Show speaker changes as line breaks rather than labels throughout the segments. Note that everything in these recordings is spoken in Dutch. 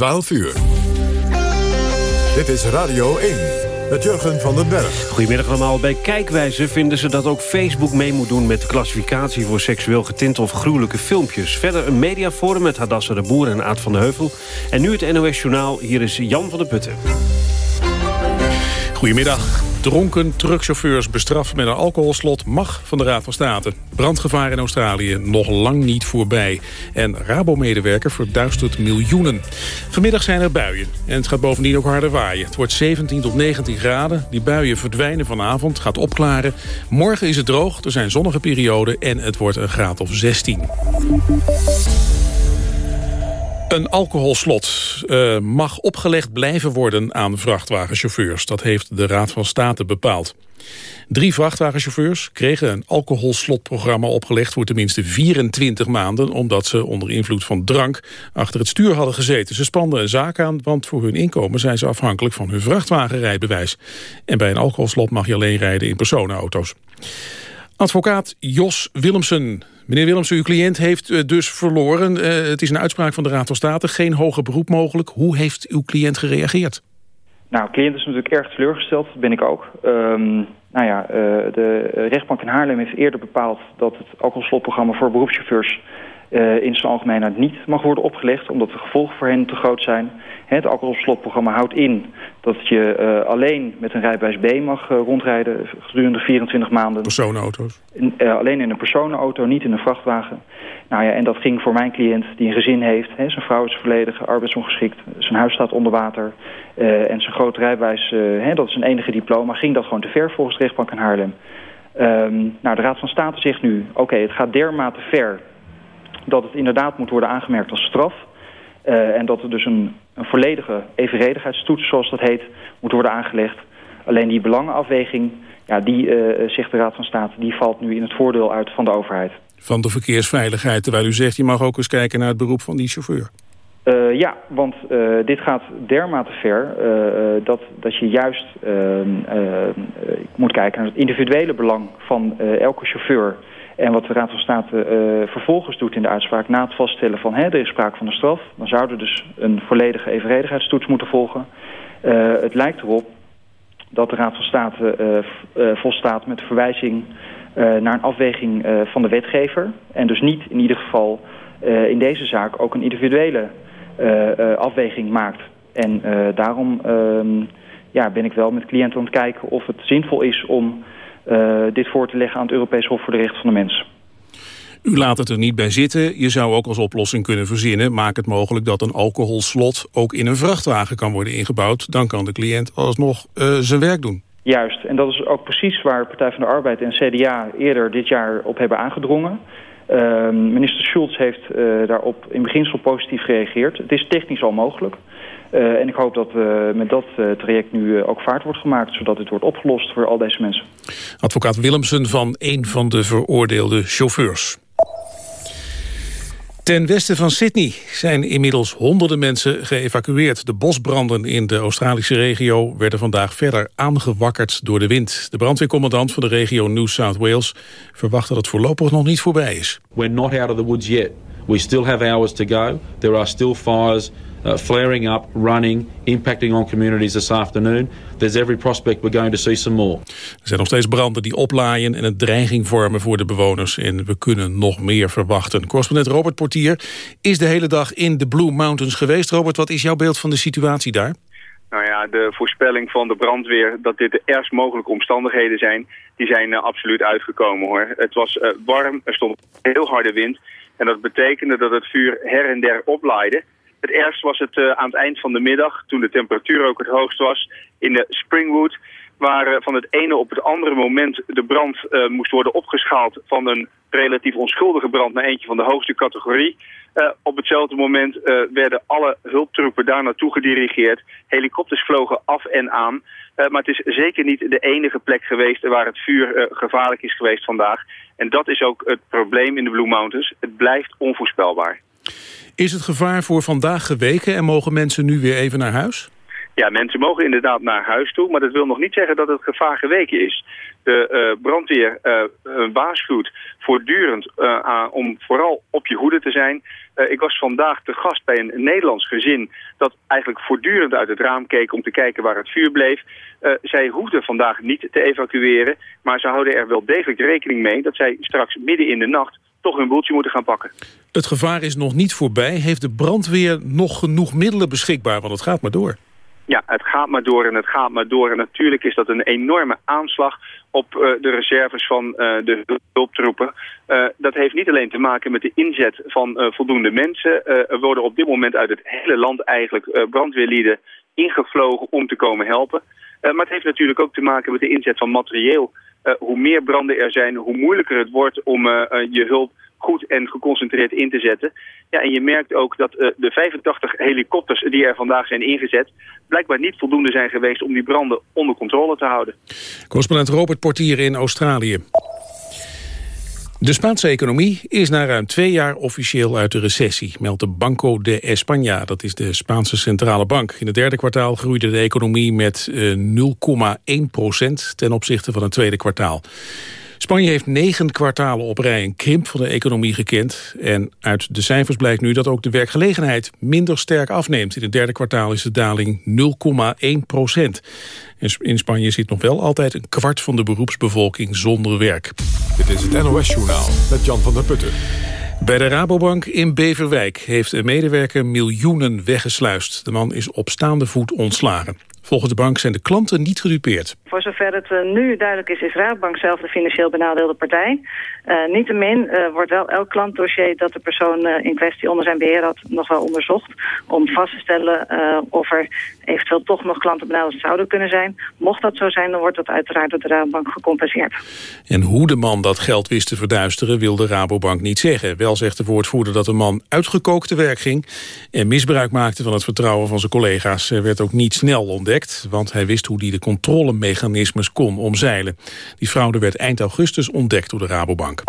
12 uur. Dit is Radio 1 met Jurgen van den Berg.
Goedemiddag allemaal. Bij Kijkwijze vinden ze dat ook Facebook mee moet doen... met de klassificatie voor seksueel getinte of gruwelijke filmpjes. Verder een mediaforum met Hadassa de Boer en Aad van de Heuvel. En nu het NOS Journaal. Hier is Jan van der Putten.
Goedemiddag. Dronken truckchauffeurs bestraffen met een alcoholslot mag van de Raad van State. Brandgevaar in Australië nog lang niet voorbij. En Rabo-medewerker verduistert miljoenen. Vanmiddag zijn er buien. En het gaat bovendien ook harder waaien. Het wordt 17 tot 19 graden. Die buien verdwijnen vanavond, gaat opklaren. Morgen is het droog, er zijn zonnige perioden... en het wordt een graad of 16. Een alcoholslot uh, mag opgelegd blijven worden aan vrachtwagenchauffeurs. Dat heeft de Raad van State bepaald. Drie vrachtwagenchauffeurs kregen een alcoholslotprogramma opgelegd... voor tenminste 24 maanden... omdat ze onder invloed van drank achter het stuur hadden gezeten. Ze spanden een zaak aan, want voor hun inkomen zijn ze afhankelijk... van hun vrachtwagenrijbewijs. En bij een alcoholslot mag je alleen rijden in personenauto's. Advocaat Jos Willemsen. Meneer Willemsen, uw cliënt heeft eh, dus verloren. Uh, het is een uitspraak van de Raad van State. Geen hoger beroep mogelijk. Hoe heeft uw cliënt gereageerd?
Nou, cliënt is natuurlijk erg teleurgesteld. Dat ben ik ook. Um, nou ja, uh, de rechtbank in Haarlem heeft eerder bepaald... dat het alcoholslotprogramma voor beroepschauffeurs... In zijn algemeenheid niet mag worden opgelegd... omdat de gevolgen voor hen te groot zijn. Het alcoholslotprogramma houdt in dat je uh, alleen met een rijbewijs B mag uh, rondrijden gedurende 24 maanden.
Personenauto's?
In, uh, alleen in een personenauto, niet in een vrachtwagen. Nou ja, en dat ging voor mijn cliënt die een gezin heeft. Hè, zijn vrouw is volledig arbeidsongeschikt, zijn huis staat onder water. en zijn groot rijbewijs, hè, dat is zijn enige diploma, ging dat gewoon te ver volgens de rechtbank in Haarlem. Um, nou, de Raad van State zegt nu, oké, okay, het gaat dermate ver dat het inderdaad moet worden aangemerkt als straf... Uh, en dat er dus een, een volledige evenredigheidstoets, zoals dat heet, moet worden aangelegd. Alleen die belangenafweging, ja, die, uh, zegt de Raad van State, die valt nu in het voordeel uit van de overheid.
Van de verkeersveiligheid, terwijl u zegt, je mag ook eens kijken naar het beroep van die chauffeur.
Uh, ja, want uh, dit gaat dermate ver uh, dat, dat je juist moet kijken naar het individuele belang van elke chauffeur... En wat de Raad van State uh, vervolgens doet in de uitspraak... na het vaststellen van hè, er is sprake van een straf... dan zou er dus een volledige evenredigheidstoets moeten volgen. Uh, het lijkt erop dat de Raad van State uh, volstaat met de verwijzing... naar een afweging van de wetgever. En dus niet in ieder geval in deze zaak ook een individuele afweging maakt. En daarom ehm, ja, ben ik wel met cliënten aan het kijken of het zinvol is om dit voor te leggen aan het Europees Hof voor de Rechten van de Mens.
U laat het er niet bij zitten. Je zou ook als oplossing kunnen verzinnen... maak het mogelijk dat een alcoholslot ook in een vrachtwagen kan worden ingebouwd. Dan kan de cliënt alsnog uh, zijn werk doen.
Juist, en dat is ook precies waar Partij van de Arbeid en CDA eerder dit jaar op hebben aangedrongen. Uh, minister Schulz heeft uh, daarop in beginsel positief gereageerd. Het is technisch al mogelijk. Uh, en ik hoop dat uh, met dat uh, traject nu ook vaart wordt gemaakt... zodat dit wordt opgelost voor al deze mensen.
Advocaat Willemsen van een van de veroordeelde chauffeurs. Ten westen van Sydney zijn inmiddels honderden mensen geëvacueerd. De bosbranden in de Australische regio werden vandaag verder aangewakkerd door de wind. De brandweercommandant van de regio New South Wales verwacht dat het voorlopig nog niet voorbij is.
We're not out of the woods yet. We still have hours to go. There are still fires uh, flaring up, running, impacting on communities this afternoon. There's every prospect we're going to see some more.
Er zijn nog steeds branden die oplaaien en een dreiging vormen voor de bewoners. En we kunnen nog meer verwachten. Correspondent Robert Portier is de hele dag in de Blue Mountains geweest. Robert, wat is jouw beeld van de situatie daar?
Nou ja, de voorspelling van de brandweer dat dit de ergst mogelijke omstandigheden zijn, die zijn uh, absoluut uitgekomen hoor. Het was uh, warm, er stond heel harde wind en dat betekende dat het vuur her en der oplaaide. Het ergst was het uh, aan het eind van de middag, toen de temperatuur ook het hoogst was, in de Springwood, waar uh, van het ene op het andere moment de brand uh, moest worden opgeschaald van een relatief onschuldige brand naar eentje van de hoogste categorie. op hetzelfde moment werden alle hulptroepen daar naartoe gedirigeerd. Helikopters vlogen af en aan. maar het is zeker niet de enige plek geweest waar het vuur gevaarlijk is geweest vandaag. En dat is ook het probleem in de Blue Mountains. Het blijft onvoorspelbaar.
Is het gevaar voor vandaag geweken en mogen mensen nu weer even naar huis?
Ja, mensen mogen inderdaad naar huis toe, maar dat wil nog niet zeggen dat het gevaar geweken is. De uh, brandweer uh, waarschuwt voortdurend uh, om vooral op je hoede te zijn. Ik was vandaag te gast bij een Nederlands gezin dat eigenlijk voortdurend uit het raam keek om te kijken waar het vuur bleef. zij hoefden vandaag niet te evacueren, maar ze houden er wel degelijk rekening mee dat zij straks midden in de nacht toch hun boeltje moeten gaan pakken.
Het gevaar is nog niet voorbij. Heeft de brandweer nog genoeg middelen beschikbaar? Want het gaat maar door.
Ja, het gaat maar door en het gaat maar door. En natuurlijk is dat een enorme aanslag op uh, de reserves van uh, de hulptroepen. Uh, dat heeft niet alleen te maken met de inzet van voldoende mensen. er worden op dit moment uit het hele land eigenlijk brandweerlieden ingevlogen om te komen helpen. maar het heeft natuurlijk ook te maken met de inzet van materieel. hoe meer branden er zijn, hoe moeilijker het wordt om je hulp goed en geconcentreerd in te zetten. Ja, en je merkt ook dat uh, de 85 helikopters die er vandaag zijn ingezet... blijkbaar niet voldoende zijn geweest om die branden onder controle te houden.
Correspondent Robert Portier in Australië. De Spaanse economie is na ruim twee jaar officieel uit de recessie, meldt de Banco de España, dat is de Spaanse centrale bank. In het derde kwartaal groeide de economie met 0,1 eh, procent ten opzichte van het tweede kwartaal. Spanje heeft negen kwartalen op rij een krimp van de economie gekend. En uit de cijfers blijkt nu dat ook de werkgelegenheid minder sterk afneemt. In het derde kwartaal is de daling 0,1 procent. In Spanje zit nog wel altijd een kwart van de beroepsbevolking zonder werk.
Dit is het NOS Journaal met Jan van der Putten.
Bij de Rabobank in Beverwijk heeft een medewerker miljoenen weggesluist. De man is op staande voet ontslagen. Volgens de bank zijn de klanten niet gedupeerd.
Voor zover het uh, nu duidelijk is, is Rabobank zelf de financieel benadeelde partij. Uh, Niettemin uh, wordt wel elk klantdossier dat de persoon in kwestie onder zijn beheer had nog wel onderzocht. Om vast te stellen of er eventueel toch nog klanten benaderd zouden kunnen zijn. Mocht dat zo zijn, dan wordt dat uiteraard door de Rabobank gecompenseerd.
En hoe de man dat geld wist te verduisteren wil de Rabobank niet zeggen. Wel zegt de woordvoerder dat de man uitgekookt te werk ging... en misbruik maakte van het vertrouwen van zijn collega's. Er werd ook niet snel ontdekt, want hij wist hoe hij de controlemechanismes kon omzeilen. Die fraude werd eind augustus ontdekt door de Rabobank.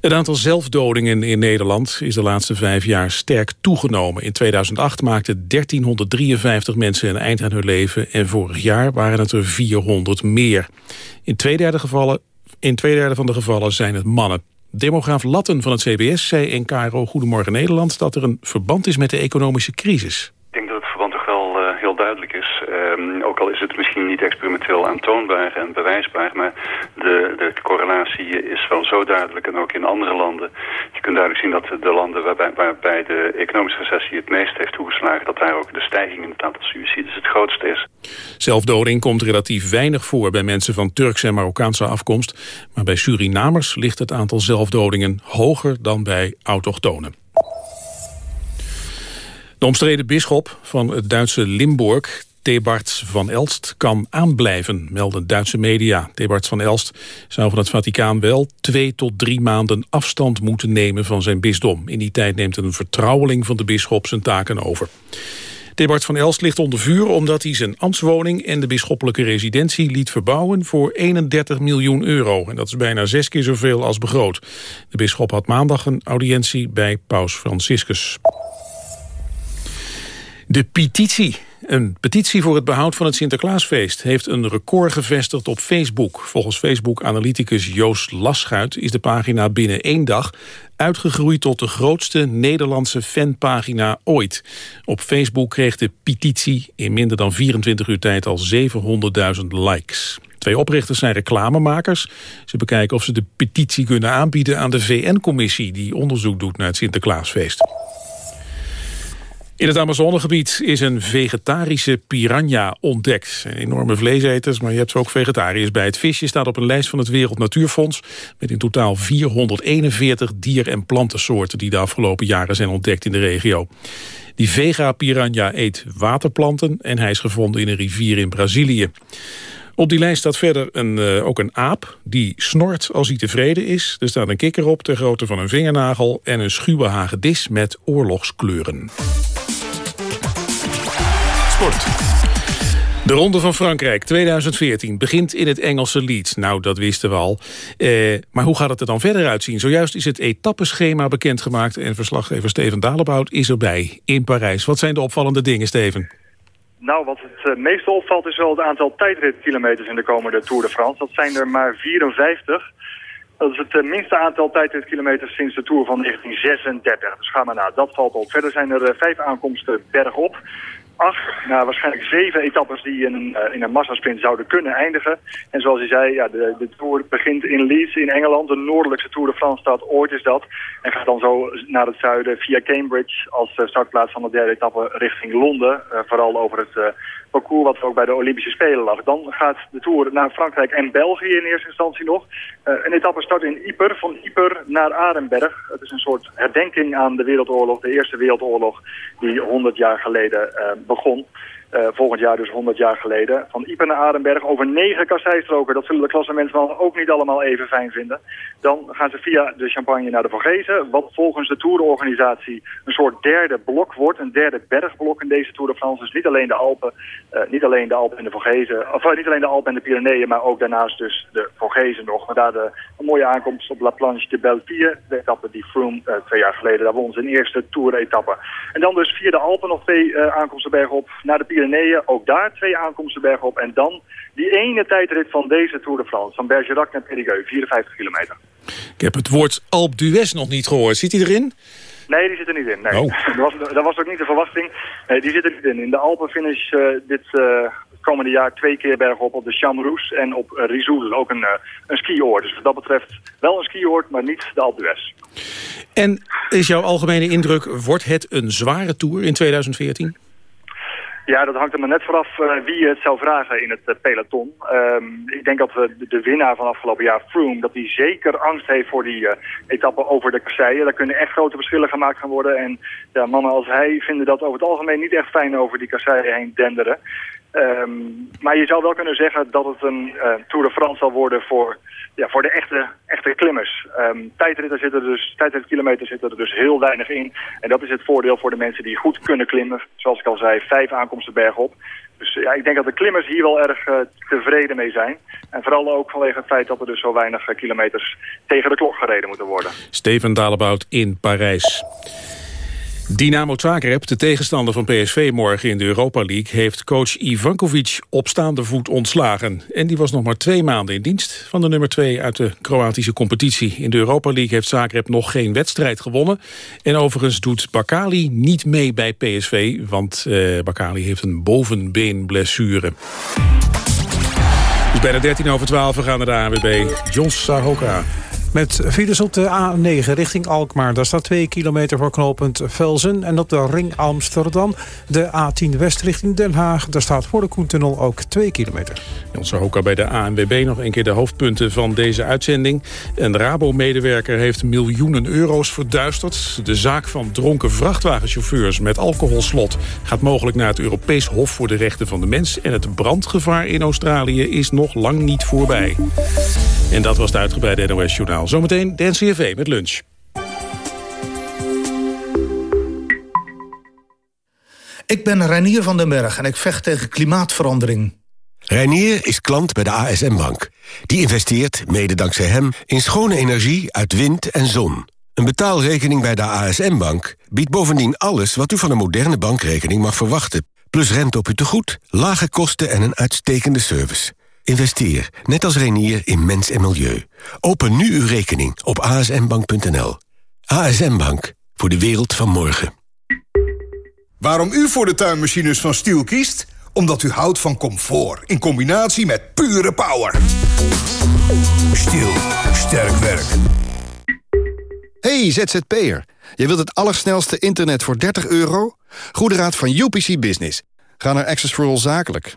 Het aantal zelfdodingen in Nederland is de laatste vijf jaar sterk toegenomen. In 2008 maakten 1353 mensen een eind aan hun leven... en vorig jaar waren het er 400 meer. In twee derde, gevallen, in twee derde van de gevallen zijn het mannen. Demograaf Latten van het CBS zei in Cairo Goedemorgen Nederland... dat er een verband is met de economische crisis.
Ik denk dat het verband toch wel uh, heel duidelijk is. Um, ook al is het misschien niet experimenteel aantoonbaar en bewijsbaar... maar de, de correlatie is wel zo duidelijk en ook in andere landen. Je kunt duidelijk zien dat de landen waarbij, waarbij de economische recessie het meest heeft toegeslagen... dat daar ook de stijging in het aantal suicides het grootste is.
Zelfdoding komt relatief weinig voor bij mensen van Turkse en Marokkaanse afkomst. Maar bij Surinamers ligt het aantal zelfdodingen hoger dan bij autochtonen. De omstreden bisschop van het Duitse Limburg, Thebarts van Elst kan aanblijven, melden Duitse media. Thebarts van Elst zou van het Vaticaan wel twee tot drie maanden afstand moeten nemen van zijn bisdom. In die tijd neemt een vertrouweling van de bisschop zijn taken over. Thebarts van Elst ligt onder vuur omdat hij zijn ambtswoning en de bisschoppelijke residentie liet verbouwen voor 31 miljoen euro. En dat is bijna zes keer zoveel als begroot. De bisschop had maandag een audiëntie bij paus Franciscus. De petitie een petitie voor het behoud van het Sinterklaasfeest heeft een record gevestigd op Facebook. Volgens Facebook-analyticus Joost Laschuit is de pagina binnen één dag uitgegroeid tot de grootste Nederlandse fanpagina ooit. Op Facebook kreeg de petitie in minder dan 24 uur tijd al 700.000 likes. Twee oprichters zijn reclamemakers. Ze bekijken of ze de petitie kunnen aanbieden aan de VN-commissie... die onderzoek doet naar het Sinterklaasfeest. In het Amazonegebied is een vegetarische piranha ontdekt. Enorme vleeseters, maar je hebt ook vegetariërs bij. Het visje staat op een lijst van het Wereld Natuurfonds... met in totaal 441 dier- en plantensoorten... die de afgelopen jaren zijn ontdekt in de regio. Die vega-piranha eet waterplanten en hij is gevonden in een rivier in Brazilië. Op die lijst staat verder een, uh, ook een aap die snort als hij tevreden is. Er staat een kikker op ter grootte van een vingernagel... en een schuwe hagedis met oorlogskleuren. De Ronde van Frankrijk 2014 begint in het Engelse Leeds. Nou, dat wisten we al. Eh, maar hoe gaat het er dan verder uitzien? Zojuist is het etappeschema bekendgemaakt... en verslaggever Steven Dalebout is erbij in Parijs. Wat zijn de opvallende dingen, Steven?
Nou, wat het uh, meeste opvalt is wel het aantal tijdritkilometers in de komende Tour de France. Dat zijn er maar 54. Dat is het eh, minste aantal tijdritkilometers sinds de Tour van 1936. Dus ga maar na, dat valt op. Verder zijn er vijf aankomsten bergop acht, nou, waarschijnlijk zeven etappes die in een, uh, in een massasprint zouden kunnen eindigen. En zoals hij zei, ja, de, de Tour begint in Leeds in Engeland. De noordelijkste Tour de France staat ooit is dat. En gaat dan zo naar het zuiden via Cambridge als uh, startplaats van de derde etappe richting Londen. Uh, vooral over het parcours wat ook bij de Olympische Spelen lag. Dan gaat de Tour naar Frankrijk en België in eerste instantie nog. Een etappe start in Yper, van Yper naar Arenberg. Het is een soort herdenking aan de Wereldoorlog, de Eerste Wereldoorlog, die 100 jaar geleden uh, begon. Uh, volgend jaar dus 100 jaar geleden. Van Ieper naar Arenberg over negen kasseistroken. Dat zullen de klassementsmannen ook niet allemaal even fijn vinden. Dan gaan ze via de Champagne naar de Vorgezen. Wat volgens de tourorganisatie een soort derde blok wordt. Een derde bergblok in deze Tour de France. Dus niet alleen de Alpen, uh, niet alleen de Alpen en de Vorgezen. Of uh, niet alleen de Alpen en de Pyreneeën. Maar ook daarnaast dus de Vorgezen nog. Maar daar de, een mooie aankomst op La Planche de Belfier. De etappe die Froome twee jaar geleden. Daar won zijn eerste Tour-etappe. En dan dus via de Alpen nog twee aankomsten bergop naar de Pyreneeën Pyreneeën, ook daar twee aankomsten bergop. En dan die ene tijdrit van deze Tour de France, van Bergerac naar Périgueux, 54 kilometer.
Ik heb het woord Alpe d'Huez nog niet gehoord. Zit hij erin?
Nee, die zit er niet in. Nee. Oh. Dat, was, dat was ook niet de verwachting. Nee, die zit er niet in. In de Alpen finish uh, dit uh, komende jaar twee keer bergop op de Chamroes en op uh, Rizoul, ook een, een skioord. Dus wat dat betreft wel een skioord, maar niet de Alpe d'Huez.
En is jouw algemene indruk, wordt het een zware Tour in 2014?
Ja, dat hangt er maar net vanaf uh, wie het zou vragen in het uh, peloton. Um, ik denk dat we de, de, winnaar van afgelopen jaar, Froome, dat hij zeker angst heeft voor die uh, etappe over de kasseien. Daar kunnen echt grote verschillen gemaakt gaan worden. En ja, mannen als hij vinden dat over het algemeen niet echt fijn over die kasseien heen denderen. Um, maar je zou wel kunnen zeggen dat het een Tour de France zal worden voor ja, voor de echte, echte klimmers. Um, tijdritten zitten er dus, zitten er dus heel weinig in. En dat is het voordeel voor de mensen die goed kunnen klimmen. Zoals ik al zei, vijf aankomsten bergop. Dus ja, ik denk dat de klimmers hier wel erg uh, tevreden mee zijn. En vooral ook vanwege het feit dat er dus zo weinig uh, kilometers tegen de klok gereden moeten worden.
Steven Dalebout in Parijs. Dynamo Zagreb, de tegenstander van PSV morgen in de Europa League... heeft coach Ivankovic op staande voet ontslagen. En die was nog maar twee maanden in dienst van de nummer twee uit de Kroatische competitie. In de Europa League heeft Zagreb nog geen wedstrijd gewonnen. En overigens doet Bakali niet mee bij PSV... want uh, Bakali heeft een bovenbeenblessure. Dus bijna 13 over 12 we gaan naar de ANWB. John Sahoka.
Met files op de A9 richting Alkmaar. Daar staat 2 kilometer voor knooppunt Velzen. En op de ring Amsterdam, de A10 West richting Den Haag. Daar staat voor de Koentunnel ook 2 kilometer.
Ons ook bij de ANWB nog een keer de hoofdpunten van deze uitzending. Een Rabo-medewerker heeft miljoenen euro's verduisterd. De zaak van dronken vrachtwagenchauffeurs met alcoholslot... gaat mogelijk naar het Europees Hof voor de Rechten van de Mens. En het brandgevaar in Australië is nog lang niet voorbij. En dat was het uitgebreide NOS-journaal. Zometeen de NCRV met lunch.
Ik ben Reinier van den Berg en ik vecht tegen klimaatverandering.
Reinier is klant bij de ASM Bank. Die investeert, mede dankzij hem, in schone energie uit wind en zon. Een betaalrekening bij de ASM Bank biedt bovendien alles... wat u van een moderne bankrekening mag verwachten. Plus rente op uw tegoed, lage kosten en een uitstekende service. Investeer, net als Renier, in mens en milieu. Open nu uw rekening op asmbank.nl. ASM Bank, voor de wereld van morgen.
Waarom u voor de tuinmachines van Stiel kiest? Omdat u houdt van comfort, in combinatie met pure power. Stiel, sterk werk.
Hey ZZP'er, je wilt het allersnelste internet voor 30 euro? Goede raad van UPC Business. Ga naar Access for All Zakelijk.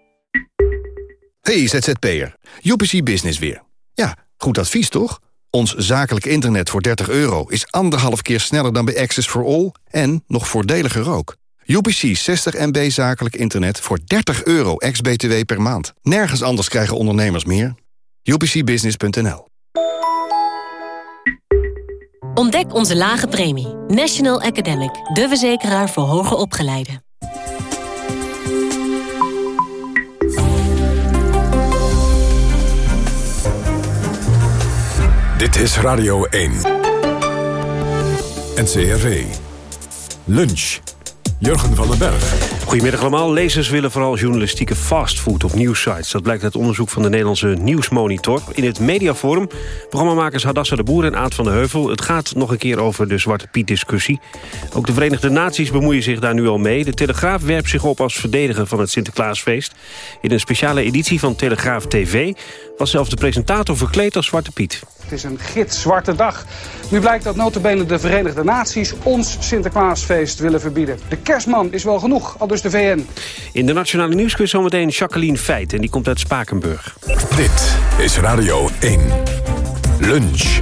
Hey ZZP'er, UPC Business weer. Ja, goed advies toch? Ons zakelijk internet voor 30 euro is anderhalf keer sneller dan bij Access for All... en nog voordeliger ook. UPC 60 MB zakelijk internet voor 30 euro ex-BTW per maand. Nergens anders krijgen ondernemers meer. UPCbusiness.nl
Ontdek onze lage premie. National Academic, de verzekeraar voor hoger opgeleiden.
Dit is Radio 1. NCRV. Lunch. Jurgen van den Berg.
Goedemiddag allemaal. Lezers willen vooral journalistieke fastfood op nieuwsites. Dat blijkt uit onderzoek van de Nederlandse Nieuwsmonitor. In het Mediaforum, programmamakers Hadassa de Boer en Aad van de Heuvel. Het gaat nog een keer over de Zwarte Piet-discussie. Ook de Verenigde Naties bemoeien zich daar nu al mee. De Telegraaf werpt zich op als verdediger van het Sinterklaasfeest. In een speciale editie van Telegraaf TV... was zelfs de presentator verkleed als Zwarte Piet.
Het is een gitzwarte dag. Nu blijkt dat notabene de Verenigde Naties ons Sinterklaasfeest willen verbieden. De kerstman is wel genoeg, al dus de VN.
In de Nationale Nieuwsquiz zometeen Jacqueline Feit. En die komt uit Spakenburg.
Dit is Radio 1. Lunch.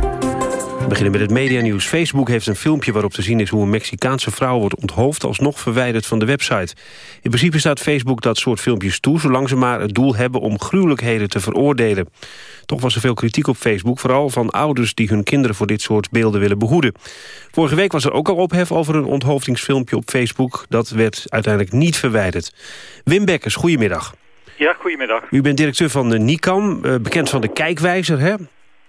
We beginnen met het medianieuws. Facebook heeft een filmpje waarop te zien is hoe een Mexicaanse vrouw wordt onthoofd... alsnog verwijderd van de website. In principe staat Facebook dat soort filmpjes toe... zolang ze maar het doel hebben om gruwelijkheden te veroordelen. Toch was er veel kritiek op Facebook, vooral van ouders... die hun kinderen voor dit soort beelden willen behoeden. Vorige week was er ook al ophef over een onthoofdingsfilmpje op Facebook. Dat werd uiteindelijk niet verwijderd. Wim Bekkers, goedemiddag.
Ja, goedemiddag.
U bent directeur van de NICAM, eh, bekend van de Kijkwijzer, hè?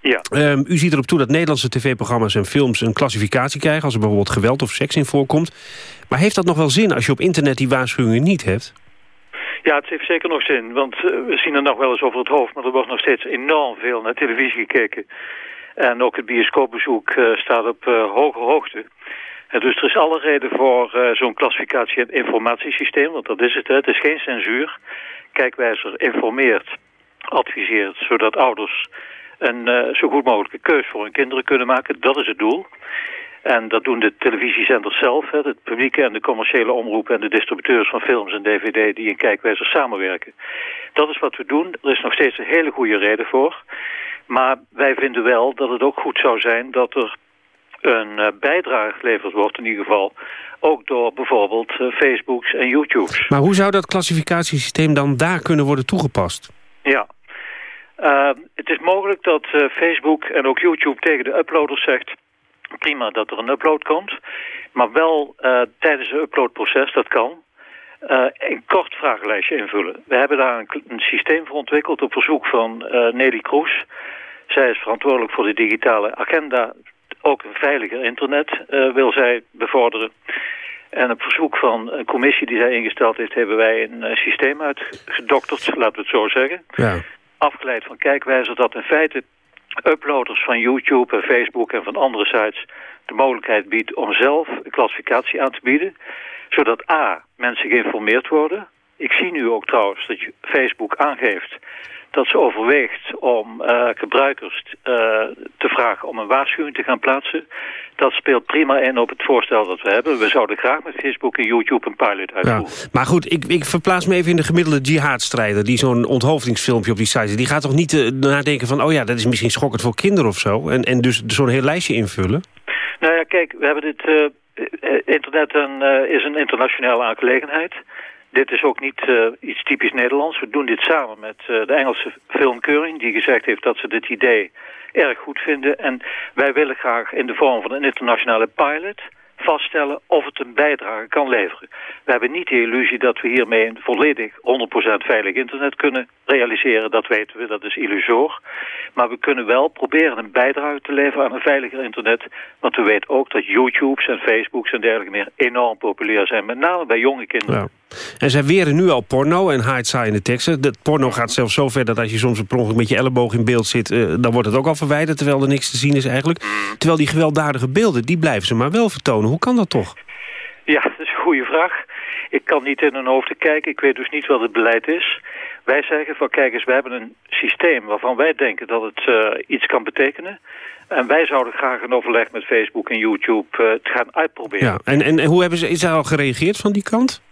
Ja.
Um, u ziet erop toe dat Nederlandse tv-programma's en films een klassificatie krijgen... als er bijvoorbeeld geweld of seks in voorkomt. Maar heeft dat nog wel zin als je op internet die waarschuwingen niet hebt?
Ja, het heeft zeker nog zin, want uh, we zien er nog wel eens over het hoofd... maar er wordt nog steeds enorm veel naar televisie gekeken. En ook het bioscoopbezoek uh, staat op uh, hoge hoogte. En dus er is alle reden voor zo'n klassificatie- en informatiesysteem... want dat is het, hè. het is geen censuur. Kijkwijzer informeert, adviseert, zodat ouders een uh, zo goed mogelijke keus voor hun kinderen kunnen maken. Dat is het doel. En dat doen de televisiezenders zelf, hè, het publieke en de commerciële omroepen en de distributeurs van films en dvd die in kijkwijzer samenwerken. Dat is wat we doen. Er is nog steeds een hele goede reden voor. Maar wij vinden wel dat het ook goed zou zijn dat er een uh, bijdrage geleverd wordt in ieder geval. Ook door bijvoorbeeld uh, Facebooks en YouTubes.
Maar hoe zou dat klassificatiesysteem dan daar kunnen worden toegepast?
Ja, uh, het is mogelijk dat uh, Facebook en ook YouTube tegen de uploaders zegt... prima dat er een upload komt, maar wel uh, tijdens het uploadproces, dat kan... een kort vragenlijstje invullen. We hebben daar een, een systeem voor ontwikkeld op verzoek van Nelly Kroes. Zij is verantwoordelijk voor de digitale agenda. Ook een veiliger internet wil zij bevorderen. En op verzoek van een commissie die zij ingesteld heeft... hebben wij een systeem uitgedokterd, laten we het zo zeggen...
Ja
afgeleid van kijkwijzer dat in feite uploaders van YouTube en Facebook en van andere sites de mogelijkheid biedt om zelf een klassificatie aan te bieden. Zodat A, mensen geïnformeerd worden. Ik zie nu ook trouwens dat Facebook aangeeft dat ze overweegt om uh, gebruikers uh, te vragen om een waarschuwing te gaan plaatsen. Dat speelt prima in op het voorstel dat we hebben. We zouden graag met Facebook en YouTube een pilot uitvoeren.
Ja, maar goed, ik, ik verplaats me even in de gemiddelde jihadstrijder... die zo'n onthoofdingsfilmpje op die site die gaat toch niet uh, nadenken van... oh ja, dat is misschien schokkend voor kinderen of zo... en, en dus zo'n heel lijstje invullen?
Nou ja, kijk, we hebben dit... internet een, is een internationale aangelegenheid... Dit is ook niet uh, iets typisch Nederlands. We doen dit samen met uh, de Engelse filmkeuring... die gezegd heeft dat ze dit idee erg goed vinden. En wij willen graag in de vorm van een internationale pilot vaststellen of het een bijdrage kan leveren. We hebben niet de illusie dat we hiermee een volledig 100% veilig internet kunnen realiseren. Dat weten we, dat is illusoor. Maar we kunnen wel proberen een bijdrage te leveren aan een veiliger internet. Want we weten ook dat YouTubes en Facebooks en dergelijke meer enorm populair zijn. Met name bij jonge kinderen.
En zij weren nu al porno en haait saai in de teksten. De porno gaat zelfs zo ver dat als je soms per ongeluk met je elleboog in beeld zit... Uh, dan wordt het ook al verwijderd, terwijl er niks te zien is eigenlijk. Terwijl die gewelddadige beelden, die blijven ze maar wel vertonen. Hoe kan dat toch?
Ja, dat is een goede vraag. Ik kan niet in hun hoofden kijken. Ik weet dus niet wat het beleid is. Wij zeggen van kijk eens, we hebben een systeem waarvan wij denken dat het uh, iets kan betekenen. En wij zouden graag een overleg met Facebook en YouTube uh, te gaan uitproberen.
Ja, en, en hoe hebben ze, is daar al gereageerd van die kant?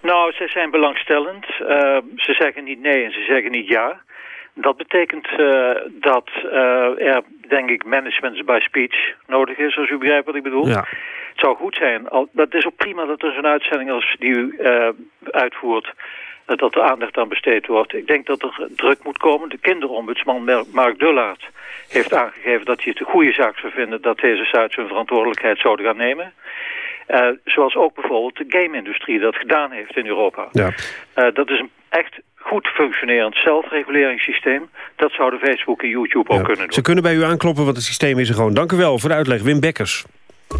Nou, ze zijn belangstellend. Uh, ze zeggen niet nee en ze zeggen niet ja. Dat betekent uh, dat uh, er, denk ik, management by speech nodig is, als u begrijpt wat ik bedoel.
Ja.
Het zou goed zijn, al, dat is ook prima dat er zo'n uitzending als die u uitvoert dat er aandacht aan besteed wordt. Ik denk dat er druk moet komen. De kinderombudsman Mark Dullaert heeft aangegeven dat hij het een goede zaak zou vinden dat deze sites hun verantwoordelijkheid zouden gaan nemen. Uh, zoals ook bijvoorbeeld de game-industrie dat gedaan heeft in Europa. Ja. Uh, dat is een echt goed functionerend zelfreguleringssysteem. Dat zouden Facebook en YouTube ook kunnen doen.
Ze kunnen bij u aankloppen, want het systeem is er gewoon. Dank u wel voor de uitleg, Wim Bekkers.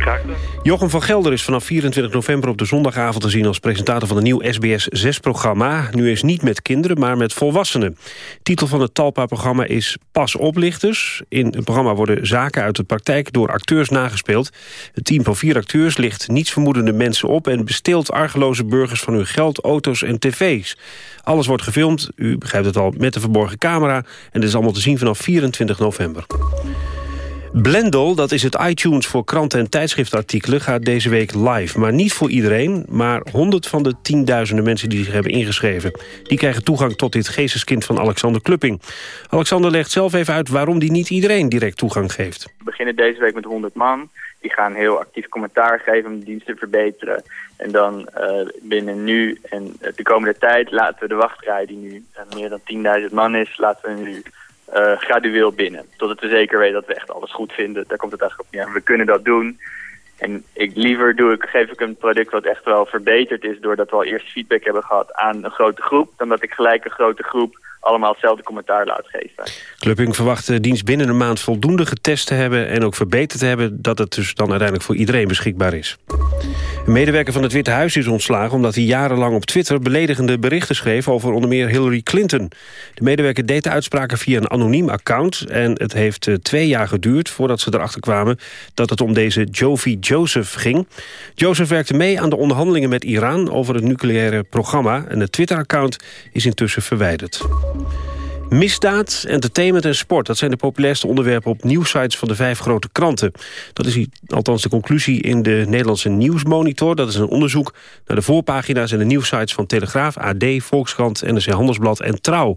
Graag
Jochem van Gelder is vanaf 24 november op de zondagavond te zien... als presentator van een nieuw SBS 6-programma. Nu is niet met kinderen, maar met volwassenen. Titel van het Talpa-programma is Pas oplichters. In het programma worden zaken uit de praktijk door acteurs nagespeeld. Het team van vier acteurs licht nietsvermoedende mensen op... en besteelt argeloze burgers van hun geld, auto's en tv's. Alles wordt gefilmd, u begrijpt het al, met de verborgen camera... en dit is allemaal te zien vanaf 24 november. Blendel, dat is het iTunes voor kranten en tijdschriftartikelen... gaat deze week live. Maar niet voor iedereen, maar 100 van de tienduizenden mensen... die zich hebben ingeschreven. Die krijgen toegang tot dit geesteskind van Alexander Klupping. Alexander legt zelf even uit waarom die niet iedereen direct toegang geeft.
We beginnen deze week met 100 man. Die gaan heel actief commentaar geven om de dienst te verbeteren. En dan uh, binnen nu en de komende tijd laten we de wachtrij... die nu uh, meer dan 10.000 man is, laten we nu uh, gradueel binnen. Totdat we zeker weten dat we echt alles goed vinden. Daar komt het eigenlijk op neer. We kunnen dat doen. En ik, liever doe ik, geef ik een product wat echt wel verbeterd is... doordat we al eerst feedback hebben gehad aan een grote groep... dan dat ik gelijk een grote groep allemaal hetzelfde commentaar laat geven.
Clubbing verwacht de dienst binnen een maand voldoende getest te hebben... en ook verbeterd te hebben dat het dus dan uiteindelijk voor iedereen beschikbaar is. Een medewerker van het Witte Huis is ontslagen... omdat hij jarenlang op Twitter beledigende berichten schreef... over onder meer Hillary Clinton. De medewerker deed de uitspraken via een anoniem account... en het heeft eh, twee jaar geduurd voordat ze erachter kwamen... dat het om deze Jovi Joseph ging. Joseph werkte mee aan de onderhandelingen met Iran... over het nucleaire programma... en het Twitter-account is intussen verwijderd. Misdaad, entertainment en sport, dat zijn de populairste onderwerpen op nieuwsites van de vijf grote kranten. Dat is althans de conclusie in de Nederlandse Nieuwsmonitor. Dat is een onderzoek naar de voorpagina's en de nieuwsites van Telegraaf, AD, Volkskrant, NRC Handelsblad en Trouw.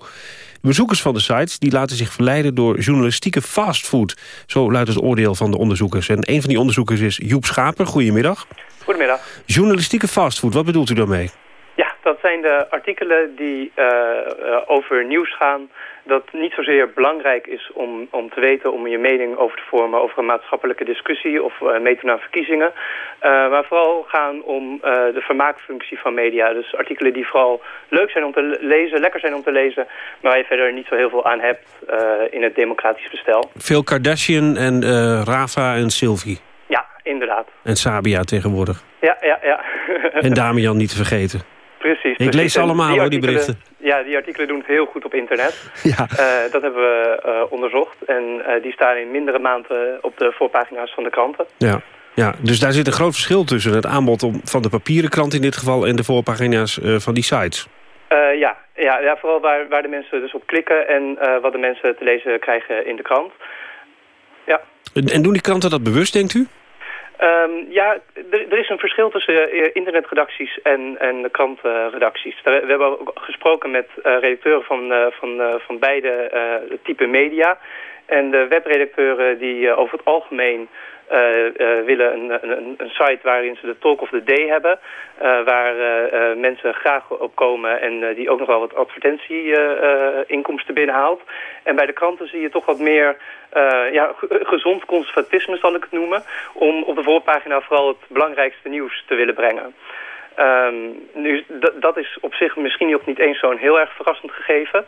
De bezoekers van de sites die laten zich verleiden door journalistieke fastfood. Zo luidt het oordeel van de onderzoekers. En een van die onderzoekers is Joep Schaper. Goedemiddag.
Goedemiddag.
Journalistieke fastfood, wat bedoelt u daarmee?
Dat zijn de artikelen die uh, uh, over nieuws gaan dat niet zozeer belangrijk is om, om te weten, om je mening over te vormen over een maatschappelijke discussie of uh, meedoen aan verkiezingen. maar vooral gaan om de vermaakfunctie van media. Dus artikelen die vooral leuk zijn om te lezen, lekker zijn om te lezen, maar waar je verder niet zo heel veel aan hebt in het democratisch bestel.
Veel Kardashian en Rafa en Sylvie.
Ja, inderdaad.
En Sabia tegenwoordig.
Ja, ja, ja.
en Damian niet te vergeten.
Precies.
Ik lees ze allemaal, hoor, die berichten.
Ja, die artikelen doen het heel goed op internet. Ja. Uh, dat hebben we uh, onderzocht. En uh, die staan in mindere maanden op de voorpagina's van de kranten.
Ja. Ja, dus daar zit een groot verschil tussen het aanbod van de papieren krant in dit geval... en de voorpagina's van die sites.
ja, ja, ja, vooral waar, waar de mensen dus op klikken en wat de mensen te lezen krijgen in de krant. Ja.
En doen die kranten dat bewust, denkt u?
Um, ja, er, is een verschil tussen uh, internetredacties en, en de krantredacties. we hebben ook gesproken met uh, redacteuren van, uh, van, van beide typen media. En de webredacteuren die over het algemeen willen een, een, een, site waarin ze de talk of the day hebben. waar mensen graag op komen en die ook nog wel wat advertentieinkomsten binnenhaalt. En bij de kranten zie je toch wat meer ja, gezond conservatisme zal ik het noemen. Om op de voorpagina vooral het belangrijkste nieuws te willen brengen. Um, nu, dat is op zich misschien ook niet eens zo'n heel erg verrassend gegeven.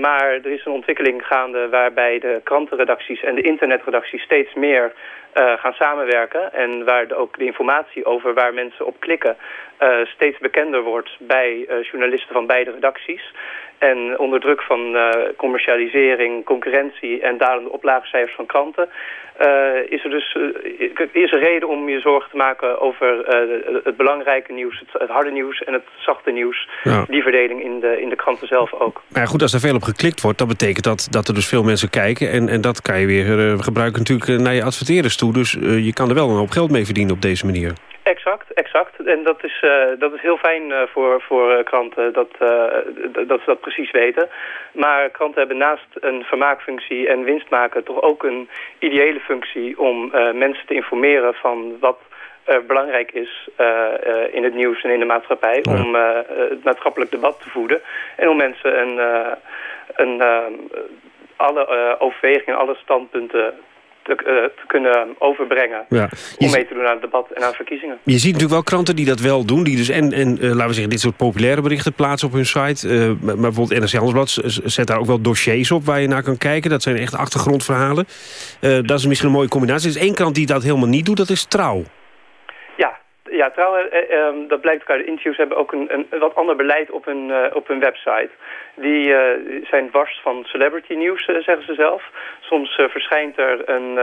Maar er is een ontwikkeling gaande waarbij de krantenredacties en de internetredacties steeds meer gaan samenwerken. En waar de, ook de informatie over waar mensen op klikken uh, steeds bekender wordt bij journalisten van beide redacties. En onder druk van uh, commercialisering, concurrentie en dalende oplagecijfers van kranten... Uh, is er dus uh, is er reden om je zorgen te maken over het belangrijke nieuws, het, het, harde nieuws en het zachte nieuws. Ja. Die verdeling in de, in de kranten zelf ook.
Maar ja, goed, als er veel op geklikt wordt, dat betekent dat, dat er dus veel mensen kijken. En, en dat kan je weer gebruiken natuurlijk naar je adverteerders toe. Dus je kan er wel een hoop geld mee verdienen op deze manier.
Exact, exact. En dat is, uh, dat is heel fijn uh, voor, voor kranten dat, dat ze dat precies weten. Maar kranten hebben naast een vermaakfunctie en winst maken toch ook een ideële functie om mensen te informeren van wat belangrijk is in het nieuws en in de maatschappij... om het maatschappelijk debat te voeden en om mensen een, een, alle overwegingen, alle standpunten te, te, kunnen overbrengen. Ja. Om mee te doen aan het debat en aan verkiezingen.
Je ziet natuurlijk wel kranten die dat wel doen. Die dus en, en laten we zeggen, dit soort populaire berichten plaatsen op hun site. maar bijvoorbeeld NRC Handelsblad zet daar ook wel dossiers op waar je naar kan kijken. Dat zijn echt achtergrondverhalen. dat is misschien een mooie combinatie. Er is één krant die dat helemaal niet doet, dat is Trouw.
Ja, ja, trouwens, eh, eh, dat blijkt ook uit de interviews, hebben ook een, een wat ander beleid op hun, uh, op hun website. Die uh, zijn wars van celebrity nieuws, zeggen ze zelf. Soms verschijnt er een,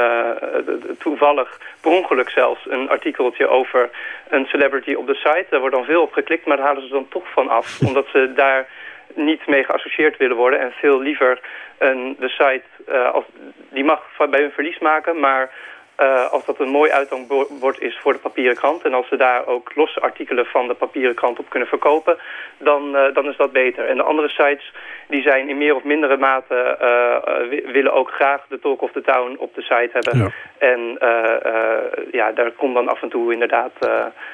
toevallig, per ongeluk zelfs, een artikeltje over een celebrity op de site. Daar wordt dan veel op geklikt, maar daar halen ze dan toch van af. omdat ze daar niet mee geassocieerd willen worden en veel liever een, de site, als, die mag bij hun verlies maken, maar uh, als dat een mooi uithangbord is voor de papieren krant... en als ze daar ook losse artikelen van de papieren krant op kunnen verkopen... dan, uh, dan is dat beter. En de andere sites die zijn in meer of mindere mate... Uh, willen ook graag de Talk of the Town op de site hebben. Ja. En ja, daar komt dan af en toe inderdaad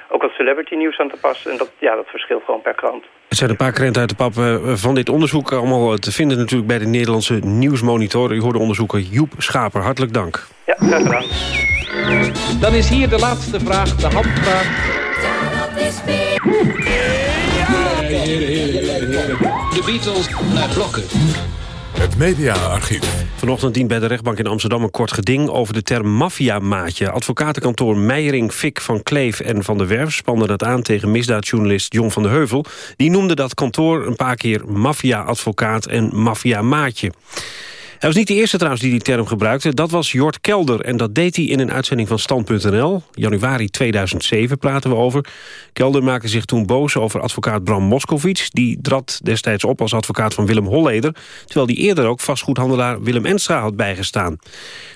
ook wat celebrity nieuws aan te passen. En dat, ja, dat verschilt gewoon per krant.
Er zijn een paar krenten uit de pap van dit onderzoek. Allemaal te vinden natuurlijk bij de Nederlandse Nieuwsmonitor. U hoorde onderzoeker Joep Schaper. Hartelijk dank.
Ja, graag gedaan.
Dan is hier de laatste vraag, de handvraag.
De Beatles naar blokken. Het mediaarchief.
Vanochtend dient bij de rechtbank in Amsterdam een kort geding over de term maffiamaatje. Advocatenkantoor Meijering, Fik van Kleef en Van der Werf spanden dat aan tegen misdaadjournalist Jon van der Heuvel. Die noemde dat kantoor een paar keer maffia-advocaat en maffia-maatje. Hij was niet de eerste trouwens die die term gebruikte. Dat was Jort Kelder en dat deed hij in een uitzending van Stand.nl. Januari 2007 praten we over. Kelder maakte zich toen boos over advocaat Bram Moskowitz. Die trad destijds op als advocaat van Willem Holleder... terwijl die eerder ook vastgoedhandelaar Willem Enstra had bijgestaan.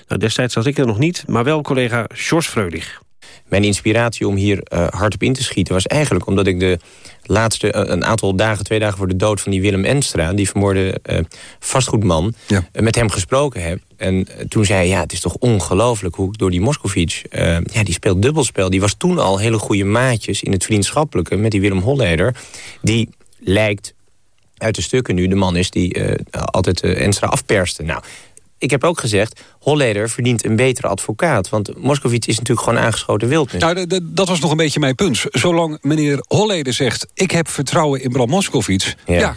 Nou, destijds zat ik er nog niet, maar wel collega Sjors Freudig.
Mijn inspiratie om hier uh, hard op in te schieten was eigenlijk omdat ik de laatste, eh, een aantal dagen, twee dagen voor de dood van die Willem Enstra, die vermoorde uh, vastgoedman, ja. met hem gesproken heb. En toen zei hij, ja, het is toch ongelooflijk hoe ik door die Moscovic, ja, die speelt dubbelspel. Die was toen al hele goede maatjes in het vriendschappelijke met die Willem Holleder. Die lijkt uit de stukken nu de man is die altijd Enstra afperste. Nou, ik heb ook gezegd, Holleder verdient een betere advocaat. Want Moskovits is natuurlijk gewoon aangeschoten wildnis.
Nou, dat was nog een beetje mijn punt. Zolang meneer Holleder zegt, ik heb vertrouwen in Bram Moskovits... ja
ja,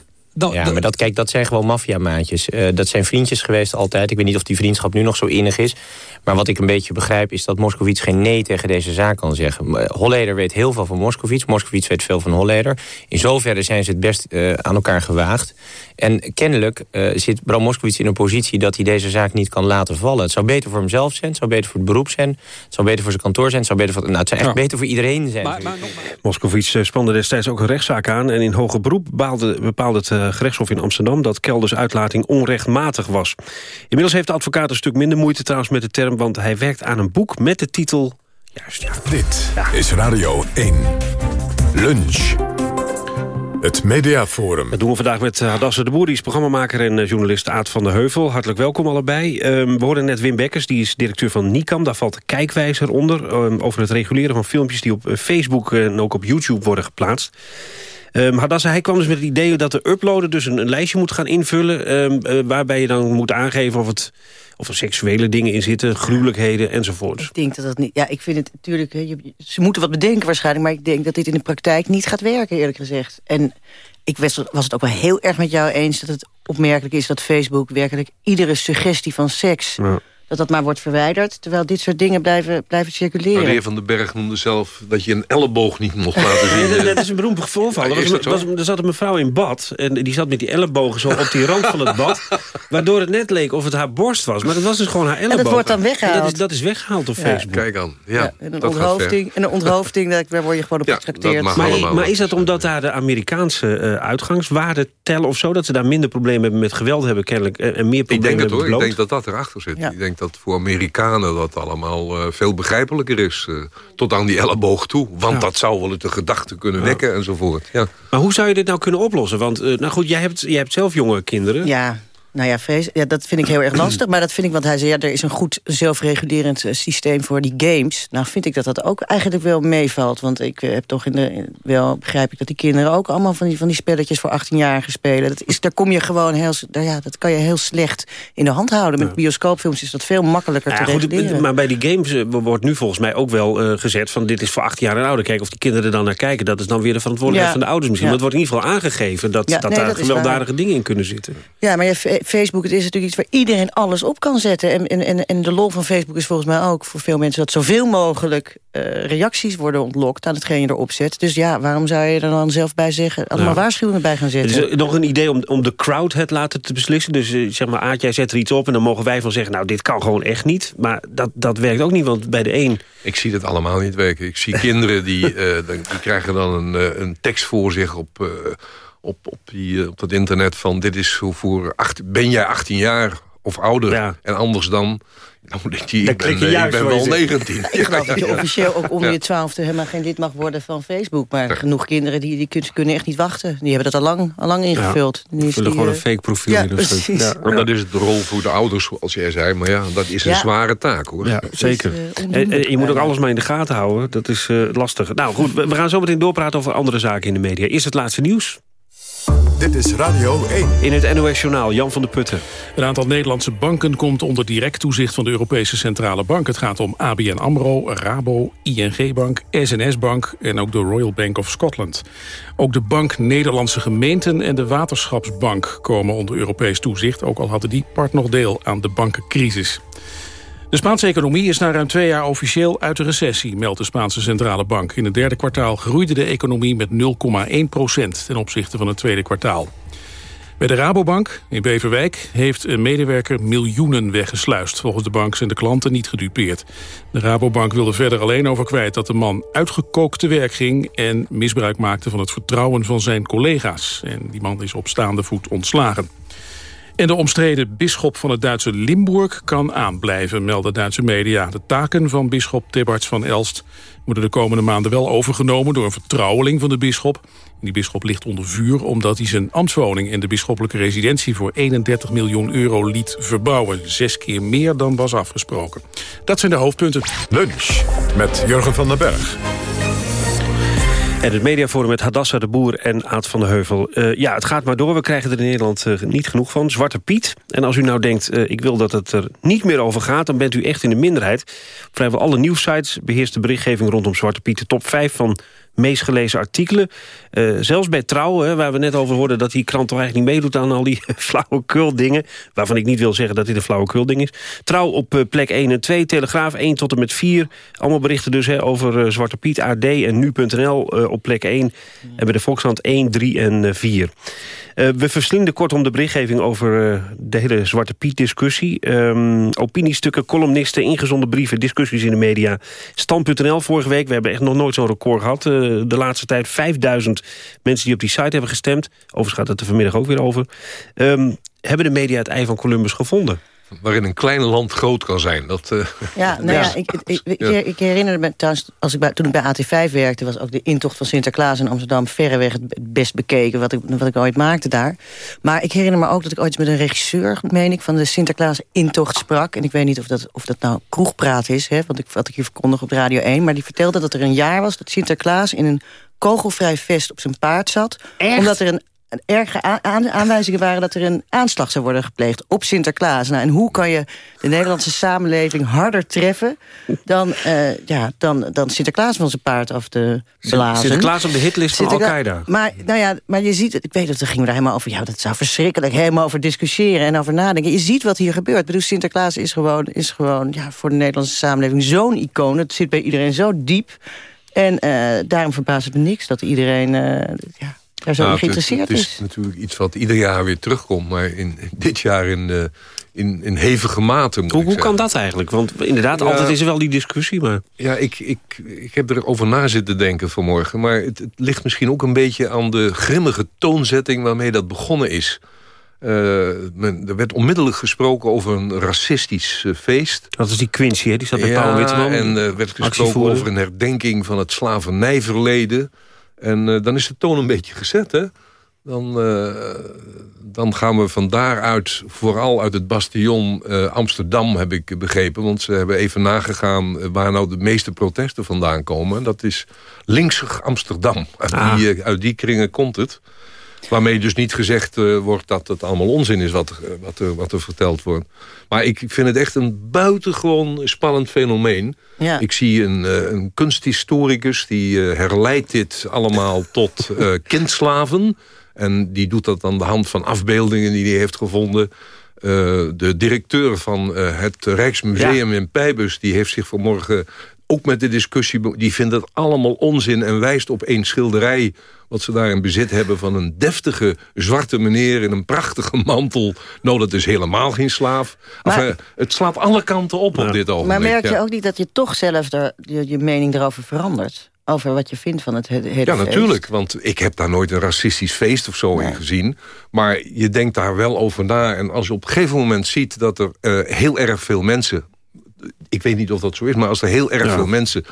maar dat, kijk, dat zijn gewoon maffiamaatjes. Uh, dat zijn vriendjes geweest altijd. Ik weet niet of die vriendschap nu nog zo innig is. Maar wat ik een beetje begrijp is dat Moskowitz geen nee tegen deze zaak kan zeggen. Holleder weet heel veel van Moskowitz. Moskowitz weet veel van Holleder. In zoverre zijn ze het best uh, aan elkaar gewaagd. En kennelijk uh, zit Bram Moskowitz in een positie dat hij deze zaak niet kan laten vallen. Het zou beter voor hemzelf zijn, het zou beter voor het beroep zijn... het zou beter voor zijn kantoor zijn, het zou, beter voor, nou, het zou echt beter voor iedereen zijn. Maar,
spande destijds ook een rechtszaak aan... en in hoger beroep bepaalde, bepaalde het uh, gerechtshof in Amsterdam... dat Kelders uitlating onrechtmatig was. Inmiddels heeft de advocaat een stuk minder moeite trouwens met de term... want hij werkt aan een boek met de titel...
Juist, ja. Dit is Radio 1. Lunch. Het Mediaforum.
Dat doen we vandaag met Hadasse de Boer, die is programmamaker en eh, journalist Aad van der Heuvel. Hartelijk welkom allebei. Ehm, we hoorden net Wim Bekkers, die is directeur van NICAM. Daar valt de kijkwijzer onder, um, over het reguleren van filmpjes... die op eh, Facebook en ook op YouTube worden geplaatst. Um, Hadassah, hij kwam dus met het idee dat de uploader dus een, een lijstje moet gaan invullen... Uh, waarbij je dan moet aangeven of, het, of er seksuele dingen in zitten, gruwelijkheden enzovoort.
Ik denk dat dat niet... Ja, ik vind het natuurlijk... Je, ze moeten wat bedenken waarschijnlijk... maar ik denk dat dit in de praktijk niet gaat werken, eerlijk gezegd. En ik was, was het ook wel heel erg met jou eens dat het opmerkelijk is... dat Facebook werkelijk iedere suggestie van seks... Ja dat dat maar wordt verwijderd... terwijl dit soort dingen blijven, blijven circuleren.
Meneer Van den Berg noemde zelf dat je een elleboog niet mocht laten zien.
Nee, dat is een beroemd voorval. er, was, er zat een mevrouw in bad en die zat met die ellebogen zo op die rand van het bad... waardoor het net leek of het haar borst was. Maar dat was dus gewoon haar elleboog. En
dat wordt dan weggehaald.
Dat is, dat is weggehaald op Facebook.
Kijk aan. Ja,
en een onthoofding, en een onthoofding daar word je gewoon op getrakteerd.
Maar, maar, is dat omdat daar de Amerikaanse uh, uitgangswaarden tellen of zo? Dat ze daar minder problemen hebben met geweld hebben kennelijk... Eh, en meer problemen
ik denk
het, hoor.
Ik denk dat dat erachter zit. Ik denk dat voor Amerika Amerikanen dat allemaal uh, veel begrijpelijker is. Uh, tot aan die elleboog toe. Want ja. dat zou wel het de gedachte kunnen ja. wekken enzovoort. Ja.
Maar hoe zou je dit nou kunnen oplossen? Want uh, nou goed, jij hebt, jij hebt zelf jonge kinderen.
Ja. Nou ja, vrees, ja, dat vind ik heel erg lastig. Maar dat vind ik, want hij zei, ja, er is een goed zelfregulerend eh, systeem voor die games. Nou vind ik dat dat ook eigenlijk wel meevalt. Want ik eh, heb toch in de, wel begrijp ik dat die kinderen ook allemaal van die, van die spelletjes voor 18-jarigen spelen. Dat is, daar kom je gewoon heel, ja, dat kan je heel slecht in de hand houden. Met bioscoopfilms is dat veel makkelijker te
goed,
reguleren.
maar bij die games eh, wordt nu volgens mij ook wel gezet... van dit is voor 18 jaar en ouder. Kijken of die kinderen er dan naar kijken. Dat is dan weer de verantwoordelijkheid
Ja.
van de ouders misschien. Maar het wordt in ieder geval aangegeven... dat, dat
nee,
daar
dat
gewelddadige dingen in kunnen zitten.
Ja, maar ja, Fe- Facebook het is natuurlijk iets waar iedereen alles op kan zetten. En, en, en, en de lol van Facebook is volgens mij ook voor veel mensen... dat zoveel mogelijk eh, reacties worden ontlokt aan hetgeen je erop zet. Dus ja, waarom zou je er dan zelf bij zeggen... allemaal waarschuwingen bij gaan
Het
zetten?
is nog een idee om, om de crowd het laten te beslissen. Dus eh, zeg maar, Aad, jij zet er iets op... en dan mogen wij van zeggen, nou, dit kan gewoon echt niet. Maar dat, dat werkt ook niet, want bij de een...
Ik zie dat allemaal niet werken. Ik zie kinderen die, eh, dan- die krijgen dan een, een tekst voor zich op, eh, op, op, die, eh, op dat internet van... dit is hoe voor acht, ben jij 18 jaar of ouder en anders dan... Je,
Dan
ik ben, eh,
juist,
ik ben wel
zegt.
19.
Ja, ik geloof dat je
Ja.
officieel ook onder
Ja.
je twaalfde helemaal geen lid mag worden van Facebook. Maar genoeg kinderen die, die kun- kunnen echt niet wachten. Die hebben dat al lang, al lang ingevuld. Die is
vullen
die,
gewoon
eh,
een fake profiel
ja, precies.
Ja, en dat is de rol voor de ouders, zoals jij zei. Maar ja, dat is een
Ja.
zware taak, hoor.
Ja, zeker. En, en je moet ook alles maar in de gaten houden. Dat is eh, lastig. Nou goed, we, we gaan zo meteen doorpraten over andere zaken in de media. Eerst het laatste nieuws.
Dit is Radio 1.
In het NOS-journaal, Jan van der Putten.
Een aantal Nederlandse banken komt onder direct toezicht van de Europese Centrale Bank. Het gaat om ABN AMRO, Rabo, ING Bank, SNS Bank en ook de Royal Bank of Scotland. Ook de Bank Nederlandse Gemeenten en de Waterschapsbank komen onder Europees toezicht. Ook al hadden die part nog deel aan de bankencrisis. De Spaanse economie is na ruim twee jaar officieel uit de recessie, meldt de Spaanse Centrale Bank. In het derde kwartaal groeide de economie met 0,1 procent ten opzichte van het tweede kwartaal. Bij de Rabobank in Beverwijk heeft een medewerker miljoenen weggesluist. Volgens de bank zijn de klanten niet gedupeerd. De Rabobank wilde verder alleen over kwijt dat de man uitgekookt te werk ging... en misbruik maakte van het vertrouwen van zijn collega's. En die man is op staande voet ontslagen. En de omstreden bisschop van het Duitse Limburg kan aanblijven, melden Duitse media. De taken van bisschop Thebarts van Elst worden de komende maanden wel overgenomen door een vertrouweling van de bisschop. Die bisschop ligt onder vuur omdat hij zijn ambtswoning en de bisschoppelijke residentie voor 31 miljoen euro liet verbouwen. Zes keer meer dan was afgesproken. Dat zijn de hoofdpunten.
Lunch met Jurgen van den Berg.
Het mediaforum met Hadassa de Boer en Aad van de Heuvel. Eh, ja, het gaat maar door. We krijgen er in Nederland eh, niet genoeg van. Zwarte Piet. En als u nou denkt, eh, ik wil dat het er niet meer over gaat... dan bent u echt in de minderheid. Vrijwel alle nieuwsites beheerst de berichtgeving rondom Zwarte Piet... de top 5 van meest gelezen artikelen. Eh, zelfs bij Trouw, hè, waar we net over hoorden... dat die krant toch eigenlijk niet meedoet aan al die flauwekul dingen. Waarvan ik niet wil zeggen dat dit een flauwekul ding is. Trouw op eh, plek 1 en 2, Telegraaf 1 tot en met 4. Allemaal berichten dus hè, over eh, Zwarte Piet, AD en Nu.nl op plek 1. En bij de Volkskrant 1, 3 en eh, 4. Eh, we verslinden kortom de berichtgeving over de hele Zwarte Piet-discussie. Ehm, opiniestukken, columnisten, ingezonden brieven, discussies in de media. Stand.nl vorige week, we hebben echt nog nooit zo'n record gehad. Eh, de laatste tijd 5000 mensen die op die site hebben gestemd. Overigens gaat het er vanmiddag ook weer over. Ehm, hebben de media het ei van Columbus gevonden?
Waarin een klein land groot kan zijn. Dat, eh,
Ja, nou ja, ik, ik, ik, herinner me trouwens, als ik bij, toen ik bij AT5 werkte... was ook de intocht van Sinterklaas in Amsterdam verreweg het best bekeken... wat ik, wat ik ooit maakte daar. Maar ik herinner me ook dat ik ooit met een regisseur, meen ik... van de Sinterklaas-intocht sprak. En ik weet niet of dat, of dat nou kroegpraat is, hè, wat, ik, wat ik hier verkondig op Radio 1... maar die vertelde dat er een jaar was dat Sinterklaas... in een kogelvrij vest op zijn paard zat. Omdat er een een erge aan- aan- aanwijzingen waren dat er een aanslag zou worden gepleegd op Sinterklaas. Nou, en hoe kan je de Nederlandse samenleving harder treffen dan, eh, ja, dan, dan Sinterklaas van zijn paard af te blazen?
Sinterklaas op de hitlist van Al-Qaeda.
Maar, nou ja, maar je ziet het, ik weet dat we gingen daar helemaal over, ja, dat zou verschrikkelijk, helemaal over discussiëren en over nadenken. Je ziet wat hier gebeurt. Ik bedoel, Sinterklaas is gewoon, is gewoon ja, voor de Nederlandse samenleving zo'n icoon. Het zit bij iedereen zo diep. En eh, daarom verbaast het me niks dat iedereen eh, ja, daar zo
Nou,
in geïnteresseerd
het,
is.
het is natuurlijk iets wat ieder jaar weer terugkomt. Maar in, dit jaar in, eh, in, in hevige mate, moet
Hoe,
ik
hoe kan dat eigenlijk? Want inderdaad,
Ja.
altijd is er wel die discussie, maar...
Ja, ik, ik, ik heb erover na zitten denken vanmorgen. Maar het, het ligt misschien ook een beetje aan de grimmige toonzetting... waarmee dat begonnen is. Eh, men, er werd onmiddellijk gesproken over een racistisch eh, feest.
Dat is die Quincy, hè? die zat bij
ja,
Paul Witteman.
en er werd gesproken over een herdenking van het slavernijverleden. En eh, dan is de toon een beetje gezet, hè? dan, eh, dan gaan we van daaruit, vooral uit het bastion eh, Amsterdam, heb ik begrepen. Want ze hebben even nagegaan waar nou de meeste protesten vandaan komen. Dat is linksig Amsterdam. Uit,
Ah.
die, uit die kringen komt het. Waarmee dus niet gezegd eh, wordt dat het allemaal onzin is wat, er- wat, er, wat er verteld wordt. Maar ik vind het echt een buitengewoon spannend fenomeen.
Ja.
Ik zie een, eh, een kunsthistoricus die eh, herleidt dit allemaal tot eh, kindslaven. En die doet dat aan de hand van afbeeldingen die hij heeft gevonden. Eh, de directeur van eh, het Rijksmuseum in Pijbus... die heeft zich vanmorgen ook met de discussie... die vindt het allemaal onzin en wijst op één schilderij... wat ze daar in bezit hebben van een deftige zwarte meneer... in een prachtige mantel. Nou, dat is helemaal geen slaaf.
Maar-
Enfin, het slaat alle kanten op op dit ogenblik.
Maar merk je
ja.
ook niet dat je toch zelf er, je, je mening erover verandert? Over wat je vindt van het he- hele
Ja,
feest?
natuurlijk. Want ik heb daar nooit een racistisch feest of zo in gezien. Maar je denkt daar wel over na. En als je op een gegeven moment ziet dat er eh, heel erg veel mensen... Ik weet niet of dat zo is, maar als er heel erg
Ja.
veel mensen...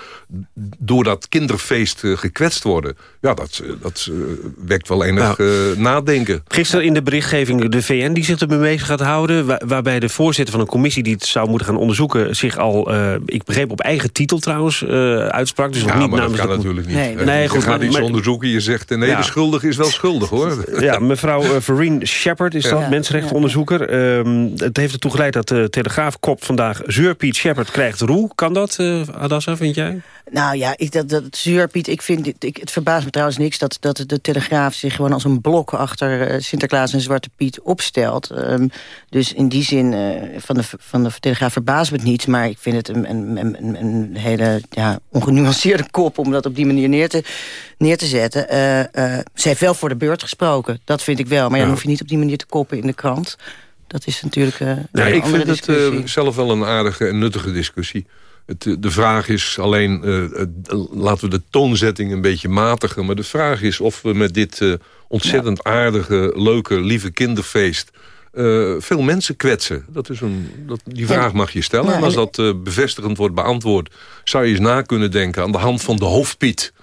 door dat kinderfeest eh, gekwetst worden... ja, dat, eh, dat eh, wekt wel enig eh, nadenken.
Gisteren in de berichtgeving de VN die zich ermee bezig gaat houden... wa- waarbij de voorzitter van een commissie die het zou moeten gaan onderzoeken... zich al, eh, ik begreep op eigen titel trouwens, eh, uitsprak. Dus nog
Ja,
niet
maar dat
namens
kan
de-
natuurlijk niet.
Nee, nee,
je
goed,
gaat
maar-
iets
maar-
onderzoeken, je zegt... nee,
Ja.
de schuldige is wel schuldig, hoor.
Ja, mevrouw eh, Vereen Shepard is dat,
Ja.
mensenrechtenonderzoeker. Ehm, het heeft ertoe geleid dat de Telegraaf kop vandaag... Zeur Piet Shepard krijgt roe. Kan dat, eh Adassa, vind jij?
Nou ja, ik, dat, dat zuurpiet, ik vind, ik, het verbaast me trouwens niks... dat, dat de Telegraaf zich gewoon als een blok achter eh, Sinterklaas en Zwarte Piet opstelt. Ehm, dus in die zin, eh, van, de, van de Telegraaf verbaast me het niet... maar ik vind het een, een, een, een- hele ja, ongenuanceerde kop om dat op die manier neer te, neer te zetten. Eh, ze heeft wel voor de beurt gesproken, dat vind ik wel. Maar ja, dan hoef je niet op die manier te koppen in de krant. Dat is natuurlijk eh,
Ja, ik vind het
discussie.
zelf wel een aardige en nuttige discussie. Het, eh, de vraag is alleen, laten we de toonzetting een beetje matigen... maar de vraag is of we met dit ontzettend aardige, leuke, lieve kinderfeest... eh, veel mensen kwetsen. Dat is een, dat, die vraag mag je stellen.
Ja,
en als dat bevestigend wordt beantwoord... zou je eens na kunnen denken aan de hand van de hoofdpiet...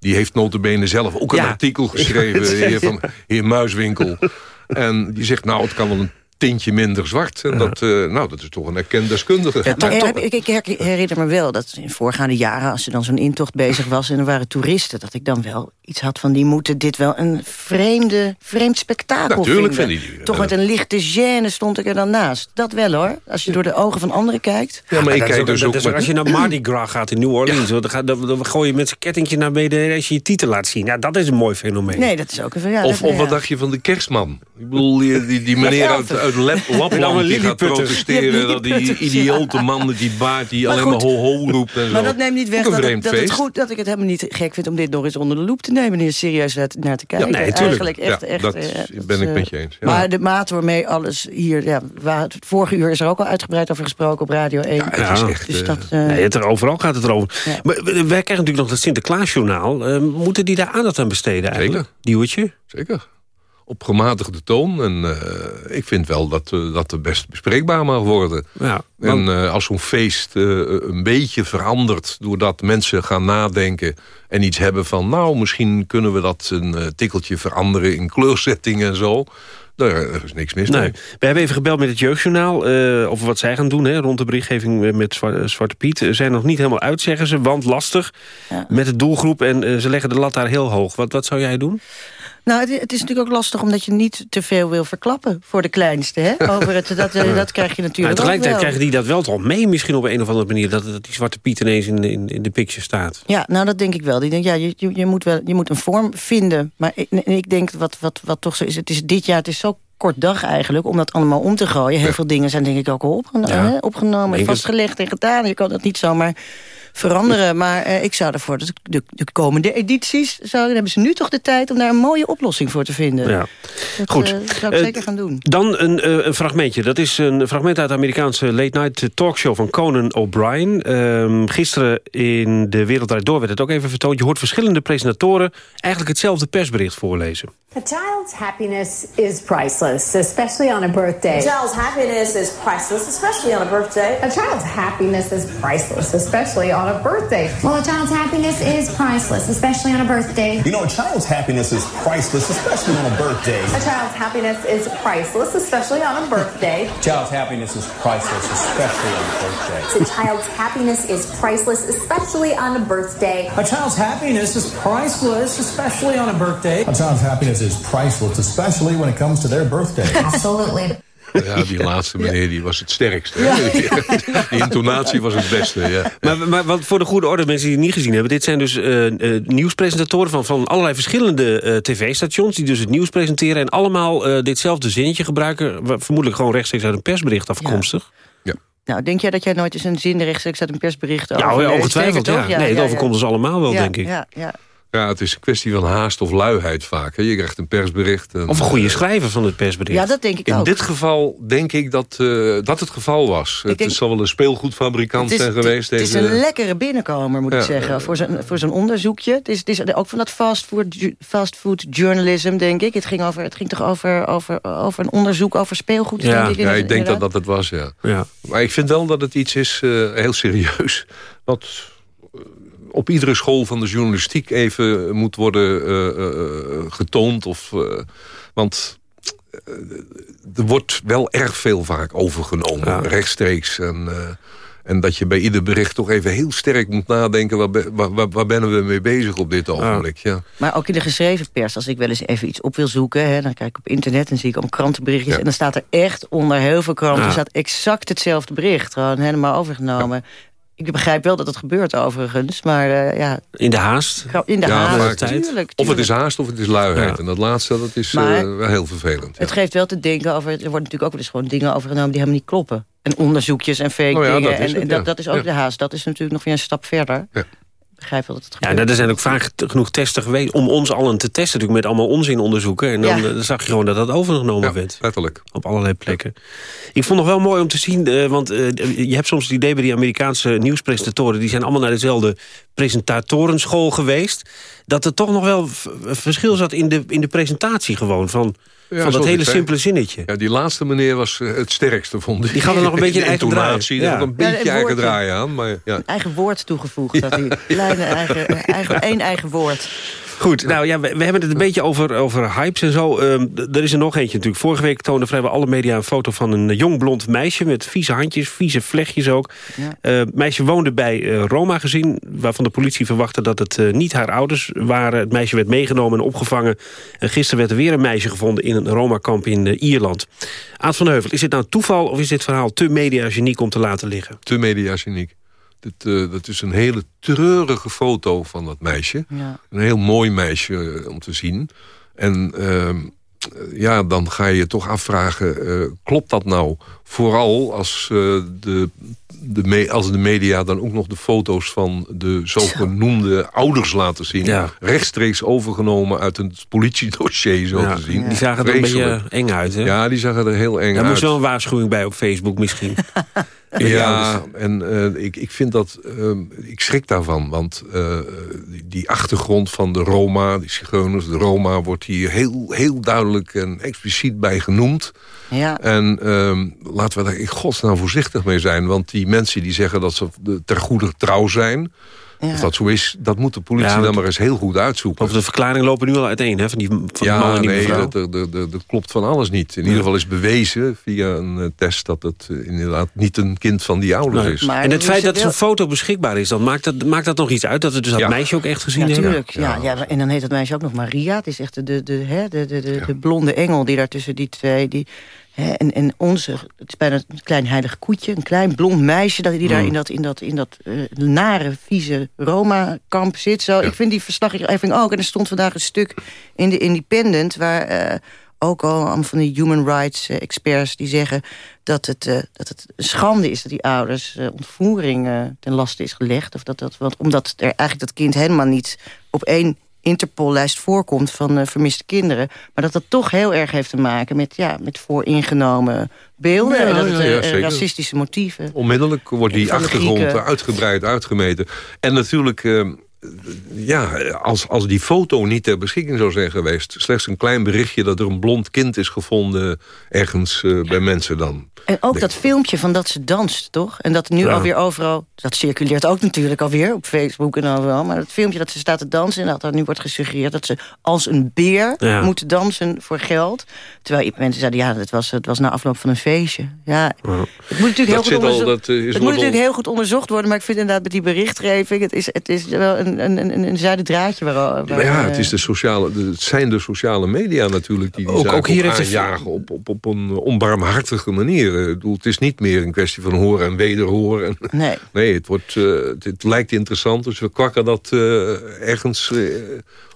Die heeft notabene zelf ook een
Ja.
artikel geschreven, heer, van, heer Muiswinkel. En die zegt, nou, het kan wel een tintje minder zwart. En dat, eh, nou, dat is toch een erkend deskundige.
Maar er heb- ik, ik her- herinner me wel dat in voorgaande jaren... als er dan zo'n intocht bezig was en er waren toeristen... dat ik dan wel iets had van... die moeten dit wel een vreemde, vreemd spektakel
Natuurlijk
vinden.
die-
Toch met een lichte gêne stond ik er dan naast. Dat wel hoor, als je door de ogen van anderen kijkt.
Ja, maar ik
dat is
kijk dus ook
als je naar Mardi Gras gaat in New Orleans... dan, ga- dan, dan gooi je met z'n kettingje naar beneden als je je titel laat zien. Ja, dat is een mooi fenomeen.
Nee, dat is ook een... Ja,
Of, wat
ja.
dacht je van de kerstman? Ik bedoel, die, die, die meneer uit, uit Lapland
een
die gaat protesteren...
Ja,
dat die
ja.
idiote man met die baard die
Maar
alleen
goed,
maar ho-ho roept en zo.
Maar dat neemt niet weg dat, het, dat het goed dat ik het helemaal niet gek vind... om dit nog eens onder de loep te nemen... en er serieus naar te kijken.
nee, tuurlijk.
Eigenlijk echt,
Ja,
echt,
dat
eh,
ben ik
eh,
met je eens, ja.
Maar de mate waarmee alles hier... Ja, waar, het vorige uur is er ook al uitgebreid over gesproken op Radio 1.
het is echt,
Dus
eh,
dat, eh,
Nee, het er, overal gaat het erover. Maar wij krijgen natuurlijk nog dat Sinterklaasjournaal. Eh, moeten die daar aandacht aan besteden eigenlijk?
Zeker.
Diewertje?
Zeker. Op gematigde toon. En eh, ik vind wel dat, eh, dat er best bespreekbaar mag worden.
Ja,
En eh, als zo'n feest eh, een beetje verandert... doordat mensen gaan nadenken en iets hebben van... nou, misschien kunnen we dat een eh, tikkeltje veranderen in kleurzetting en zo... Daar er is niks mis mee.
Nee. We hebben even gebeld met het Jeugdjournaal eh, over wat zij gaan doen... Hè, rond de berichtgeving met Zwa- Zwarte Piet. Ze zijn nog niet helemaal uit, zeggen ze, want lastig met de doelgroep... en ze leggen de lat daar heel hoog. Wat, wat zou jij doen?
Nou, het, het is natuurlijk ook lastig omdat je niet te veel wil verklappen voor de kleinste. Hè? Over het, dat, eh, dat krijg je
Nou,
natuurlijk
tegelijkertijd
ook wel.
krijgen die dat wel toch mee misschien op een of andere manier... dat, dat die Zwarte Piet ineens in, in, in de picture staat.
Ja, nou dat denk ik wel. Die denk, ja, je, je, moet wel je moet een vorm vinden. Maar ik, ik denk wat, wat, wat toch zo is, het is dit jaar, het is zo kort dag eigenlijk om dat allemaal om te gooien. Heel veel dingen zijn denk ik ook al
Ja.
opgenomen,
het.
vastgelegd en gedaan. Je kan dat niet zomaar veranderen. Maar eh, ik zou ervoor, dat de, de komende edities, zouden, hebben ze nu toch de tijd om daar een mooie oplossing voor te vinden.
Ja.
Dat
Goed.
eh, zou ik
Eh,
zeker gaan doen.
Dan een, eh, een fragmentje. Dat is een fragment uit de Amerikaanse late-night talkshow van Conan O'Brien. Ehm, gisteren in De Wereld Draait Door werd het ook even vertoond. Je hoort verschillende presentatoren eigenlijk hetzelfde persbericht voorlezen.
A child's happiness is priceless, especially on a birthday.
A child's happiness is priceless, especially on a birthday.
A child's happiness is priceless, especially on a birthday.
Well, a child's happiness is priceless, especially on a birthday.
You know, a child's happiness is priceless, especially on a birthday.
A child's happiness is priceless, especially on a birthday.
A child's happiness is priceless, especially on a birthday.
A child's happiness is priceless, especially on a birthday.
A child's happiness is priceless, especially on a birthday. A child's happiness is priceless, especially when it comes to their birthday.
Absolutely.
Ja, die laatste meneer die was het sterkste. hè? Die intonatie was het beste, ja.
Maar, maar wat voor de goede orde, mensen die het niet gezien hebben... dit zijn dus eh, eh, nieuwspresentatoren van, van allerlei verschillende eh, tv-stations... die dus het nieuws presenteren en allemaal eh, ditzelfde zinnetje gebruiken... vermoedelijk gewoon rechtstreeks uit een persbericht afkomstig.
Nou, denk jij dat jij nooit eens een zin rechtstreeks uit een persbericht...
Ja,
over
ja, ongetwijfeld, ja.
toch?
Nee, dat overkomt ons allemaal wel,
Ja,
denk ik.
Ja, ja.
Ja, het is een kwestie van haast of luiheid vaak. Hè. Je krijgt een persbericht. En,
Of een goede
eh,
schrijver van het persbericht.
Ja, dat denk ik
In
ook.
dit geval denk ik dat, eh, dat het geval was. het
denk-
zal wel een speelgoedfabrikant
is,
zijn geweest.
het is
deze...
een lekkere binnenkomer, moet ik zeggen. Voor zo'n voor zo'n onderzoekje. Het is, het is ook van dat fast food, ju- fast food journalism, denk ik. Het ging, over, het ging toch over, over, over een onderzoek over speelgoed,
Ja,
denk ik.
ja, ik denk dat dat het was, ja.
Ja.
Maar ik vind wel dat het iets is, eh, heel serieus... wat op iedere school van de journalistiek even moet worden eh, eh, getoond. Of, eh, want eh, er wordt wel erg veel vaak overgenomen, rechtstreeks. En, eh, en dat je bij ieder bericht toch even heel sterk moet nadenken... waar, be- waar, waar, waar ben we mee bezig op dit ogenblik. Ja.
Maar ook in de geschreven pers, als ik wel eens even iets op wil zoeken... Hè, dan kijk ik op internet en zie ik om krantenberichtjes... en dan staat er echt onder heel veel kranten...
Ja.
staat exact hetzelfde bericht, gewoon helemaal overgenomen. Ik begrijp wel dat het gebeurt overigens, maar eh, ja...
In de haast.
In de
Ja,
haast, tuurlijk,
Of het is haast of het is luiheid.
Ja.
En dat laatste, dat is
Maar-
eh, wel heel vervelend.
Het geeft wel te denken over... Er worden natuurlijk ook wel eens gewoon dingen overgenomen... die helemaal niet kloppen. En onderzoekjes en fake
Oh ja,
dingen.
dat is
en
het,
dat,
ja.
dat is ook
Ja.
de haast. Dat is natuurlijk nog weer een stap verder. Begrijp wel dat het
Ja, nou, er zijn ook vaak genoeg testen geweest om ons allen te testen. Natuurlijk met allemaal onzinonderzoeken. En dan,
Ja.
eh, dan zag je gewoon dat dat overgenomen
Ja,
werd.
letterlijk.
Op allerlei plekken. Ik vond nog wel mooi om te zien, eh, want eh, je hebt soms het idee bij die Amerikaanse nieuwspresentatoren, die zijn allemaal naar dezelfde presentatorenschool geweest, dat er toch nog wel verschil zat in de, in de presentatie gewoon, van,
Ja,
van dat hele simpele zinnetje.
Ja, die laatste meneer was eh, het sterkste, vond ik.
Die gaf er nog een beetje een eigen draai. Ja.
Er had een
Ja, een
beetje eigen
woordje.
draai aan. Maar, ja.
Een eigen woord toegevoegd. Dat hij kleine eigen, eigen, één eigen woord.
Goed, nou ja, we, we hebben het een beetje over, over hypes en zo. Ehm, er is er nog eentje natuurlijk. Vorige week toonden vrijwel alle media een foto van een jong blond meisje... met vieze handjes, vieze vlechtjes ook.
Ja.
Eh, Het meisje woonde bij eh, Roma-gezin... waarvan de politie verwachtte dat het eh, niet haar ouders waren. Het meisje werd meegenomen en opgevangen. En gisteren werd er weer een meisje gevonden in een Roma-kamp in eh, Ierland. Aad van Heuvel, is dit nou toeval of is dit verhaal te mediageniek om te laten liggen?
Te mediageniek. Dit, eh, dat is een hele treurige foto van dat meisje.
Ja.
Een heel mooi meisje eh, om te zien. En ehm, eh, ja, dan ga je je toch afvragen, klopt dat nou? Vooral als, eh, de, de me- als de media dan ook nog de foto's van de zogenoemde ouders laten zien.
Ja.
Rechtstreeks overgenomen uit een politiedossier, zo
Ja,
te zien.
Die zagen er een
Vreselijk.
beetje eng uit, hè?
Ja, die zagen er heel eng
Daar
uit.
moest wel een waarschuwing bij op Facebook misschien.
Ja, en eh, ik, ik vind dat... ehm, ik schrik daarvan, want eh, die, die achtergrond van de Roma... die zigeuners, de Roma, wordt hier heel, heel duidelijk en expliciet bij genoemd.
Ja.
En ehm, laten we daar in godsnaam voorzichtig mee zijn... want die mensen die zeggen dat ze ter goede trouw zijn...
Ja.
Of dat zo is, dat moet de politie
Ja,
dan maar eens heel goed uitzoeken.
Of de verklaringen lopen nu al uiteen, hè? Van die, van die man
Ja,
en die
nee,
mevrouw.
dat, dat, dat, dat- dat klopt van alles niet. In ieder geval is bewezen via een eh, test... dat het eh, inderdaad niet een kind van die ouders
Nee.
is.
Maar
en het feit dat zo'n foto beschikbaar is, dan maakt dat, maakt dat nog iets uit? Dat we dus dat
Ja.
meisje ook echt gezien
Ja,
hebben?
tuurlijk. Ja, ja, en dan heet dat meisje ook nog Maria. Het is echt de, de, de, hè, de, de, de, de blonde engel die daar tussen die twee... Die, en, en onze, het is bijna een klein heilig koetje. Een klein blond meisje dat die daar
Mm.
in dat, in dat, in dat eh, nare, vieze Roma-kamp zit. Zo. Ik vind die verslaggeving ook. En er stond vandaag een stuk in de Independent... waar eh, ook al van die human rights eh, experts die zeggen... Dat het, dat het een schande is dat die ouders ontvoering ten laste is gelegd. Of dat dat, want, omdat er eigenlijk dat kind helemaal niet op één Interpol-lijst voorkomt van eh, vermiste kinderen. Maar dat dat toch heel erg heeft te maken met, ja, met vooringenomen beelden.
Ja,
en dat het
ja,
eh,
ja,
racistische motieven.
Onmiddellijk wordt die achtergrond
Grieken.
uitgebreid uitgemeten. En natuurlijk, eh, ja, als, als die foto niet ter beschikking zou zijn geweest... slechts een klein berichtje dat er een blond kind is gevonden... ergens uh, bij mensen dan.
En ook dat filmpje van dat ze danst, toch? En dat nu
Ja.
alweer overal... Dat circuleert ook natuurlijk alweer op Facebook en overal. Maar het filmpje dat ze staat te dansen... en dat er nu wordt gesuggereerd dat ze als een beer
Ja.
moet dansen voor geld. Terwijl mensen zeiden, ja, het was, het was na afloop van een feestje. Ja, het moet natuurlijk, heel
Dat
goed,
al, dat, eh, is
het
wel
moet natuurlijk heel goed onderzocht worden... maar ik vind inderdaad met die berichtgeving... het is, het is wel een, een, een, een zijde draadje waar... waar
Maar ja, het,
eh,
is de sociale, het zijn de sociale media natuurlijk die die
Ook- ook hier heeft
aanjagen op, op, op een onbarmhartige manier. Bedoel, het is niet meer een kwestie van horen en wederhoren.
Nee.
nee, het, wordt, eh, het, het lijkt interessant, dus we kwakken dat eh, ergens eh,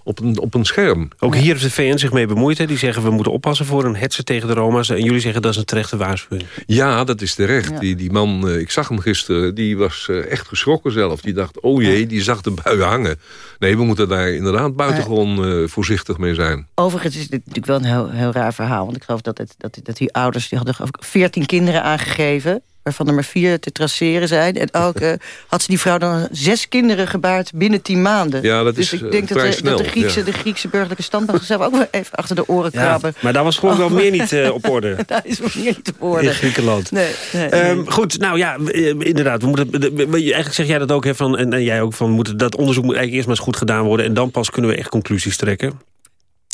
op, een, op een scherm.
Ook hier heeft de VN zich mee bemoeid. Hè. Die zeggen we moeten oppassen voor een hetze tegen de Roma's. En jullie zeggen dat is een terechte waarschuwing.
Ja, dat is terecht.
Ja.
Die, die man, eh, ik zag hem gisteren, die was eh, echt geschrokken zelf. Die dacht, oh jee, die zag de bui hangen. Nee, we moeten daar inderdaad buitengewoon eh, voorzichtig mee zijn.
Overigens is dit natuurlijk wel een heel, heel raar verhaal. Want ik geloof dat, het, dat, dat die ouders... die hadden geloof ik 14 kinderen aangegeven... waarvan er maar vier te traceren zijn. En ook eh, had ze die vrouw dan zes kinderen gebaard binnen 10 maanden.
Ja, dat
dus
is,
ik
eh,
denk dat,
vrij
de, dat de, Griekse,
ja.
de Griekse burgerlijke standpunten zelf ook wel even achter de oren krabben.
maar daar was gewoon wel
Oh.
meer niet eh, op orde.
daar is nog meer niet op orde.
In Griekenland.
Nee, nee,
Ehm,
nee.
goed, nou ja, eh, inderdaad. We moeten, de- we- eigenlijk zeg jij dat ook, hè, van, en, en jij ook, van moeten, dat onderzoek moet eigenlijk eerst maar eens goed gedaan worden. En dan pas kunnen we echt conclusies trekken.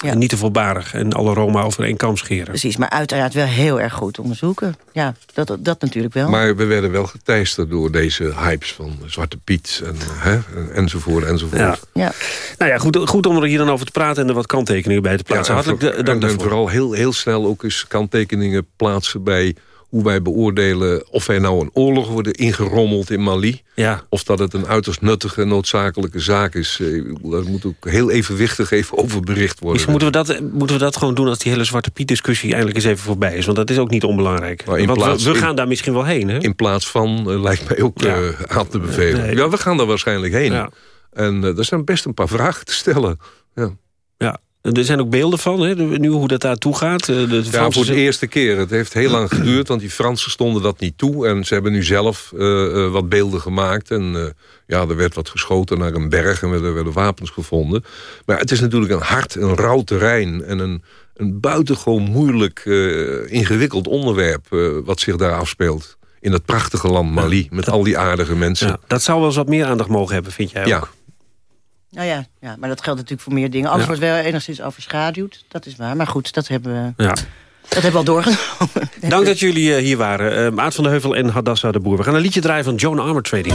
En niet te volbarig en alle Roma over één kam scheren.
Precies, maar uiteraard wel heel erg goed onderzoeken. Ja, dat, dat natuurlijk wel.
Maar we werden wel geteisterd door deze hypes van Zwarte Piet en, hè, enzovoort enzovoort.
Ja.
Ja.
Nou ja, goed, goed om er hier dan over te praten en er wat kanttekeningen bij te plaatsen.
Ja, en
Hartelijk dank
en, vooral heel, heel snel ook eens kanttekeningen plaatsen bij hoe wij beoordelen of er nou een oorlog worden ingerommeld in Mali.
Ja.
Of dat het een uiterst nuttige noodzakelijke zaak is. Eh, Daar moet ook heel evenwichtig even over bericht worden.
Misschien moeten we, dat, moeten we dat gewoon doen als die hele Zwarte Piet-discussie eindelijk eens even voorbij is. Want dat is ook niet onbelangrijk.
In
Want
plaats-
we, we
in-
gaan daar misschien wel heen, hè?
In plaats van, eh, lijkt mij ook
Ja.
eh, aan te bevelen.
Nee.
Ja, we gaan daar waarschijnlijk heen.
Ja.
En er zijn best een paar vragen te stellen. Ja.
Ja. Er zijn ook beelden van, hè, nu hoe dat daar toe gaat. Eh,
Ja, voor de eerste keer. Het heeft heel lang geduurd, want die Fransen stonden dat niet toe. En ze hebben nu zelf eh, eh, wat beelden gemaakt. En ja, er werd wat geschoten naar een berg en er werden wapens gevonden. Maar het is natuurlijk een hard, een rauw terrein. En een, een buitengewoon moeilijk, ingewikkeld onderwerp... wat zich daar afspeelt. In dat prachtige land Mali, met al die aardige mensen.
Ja, dat zou wel eens wat meer aandacht mogen hebben, vind jij ook?
Ja.
Nou ja, ja, maar dat geldt natuurlijk voor meer dingen. Alles
Ja.
wordt wel enigszins overschaduwd, dat is waar. Maar goed, dat hebben we,
Ja.
dat hebben we al doorgenomen.
Dank dat jullie eh, hier waren. Uh, Aad van de Heuvel en Hadassa de Boer. We gaan een liedje draaien van Joan Armour Trading.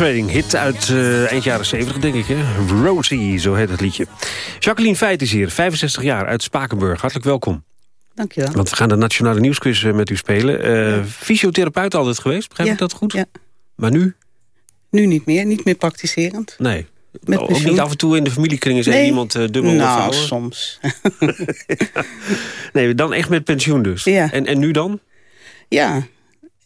Trading, hit uit eh, eind jaren 70, denk ik. Hè? Rosie, zo heet het liedje. Jacqueline Feit is hier, 65 jaar, uit Spakenburg. Hartelijk welkom.
Dankjewel.
Want we gaan de Nationale Nieuwsquiz eh, met u spelen. Eh, Fysiotherapeut altijd geweest, begrijp
Ja,
ik dat goed?
ja.
Maar nu?
Nu niet meer, niet meer praktiserend.
Nee.
Met
ook
pensioen.
niet af en toe in de familiekring even
Nee.
iemand eh, dubbel
Nou, soms.
Nee, dan echt met pensioen dus.
Ja.
En, en nu dan?
Ja,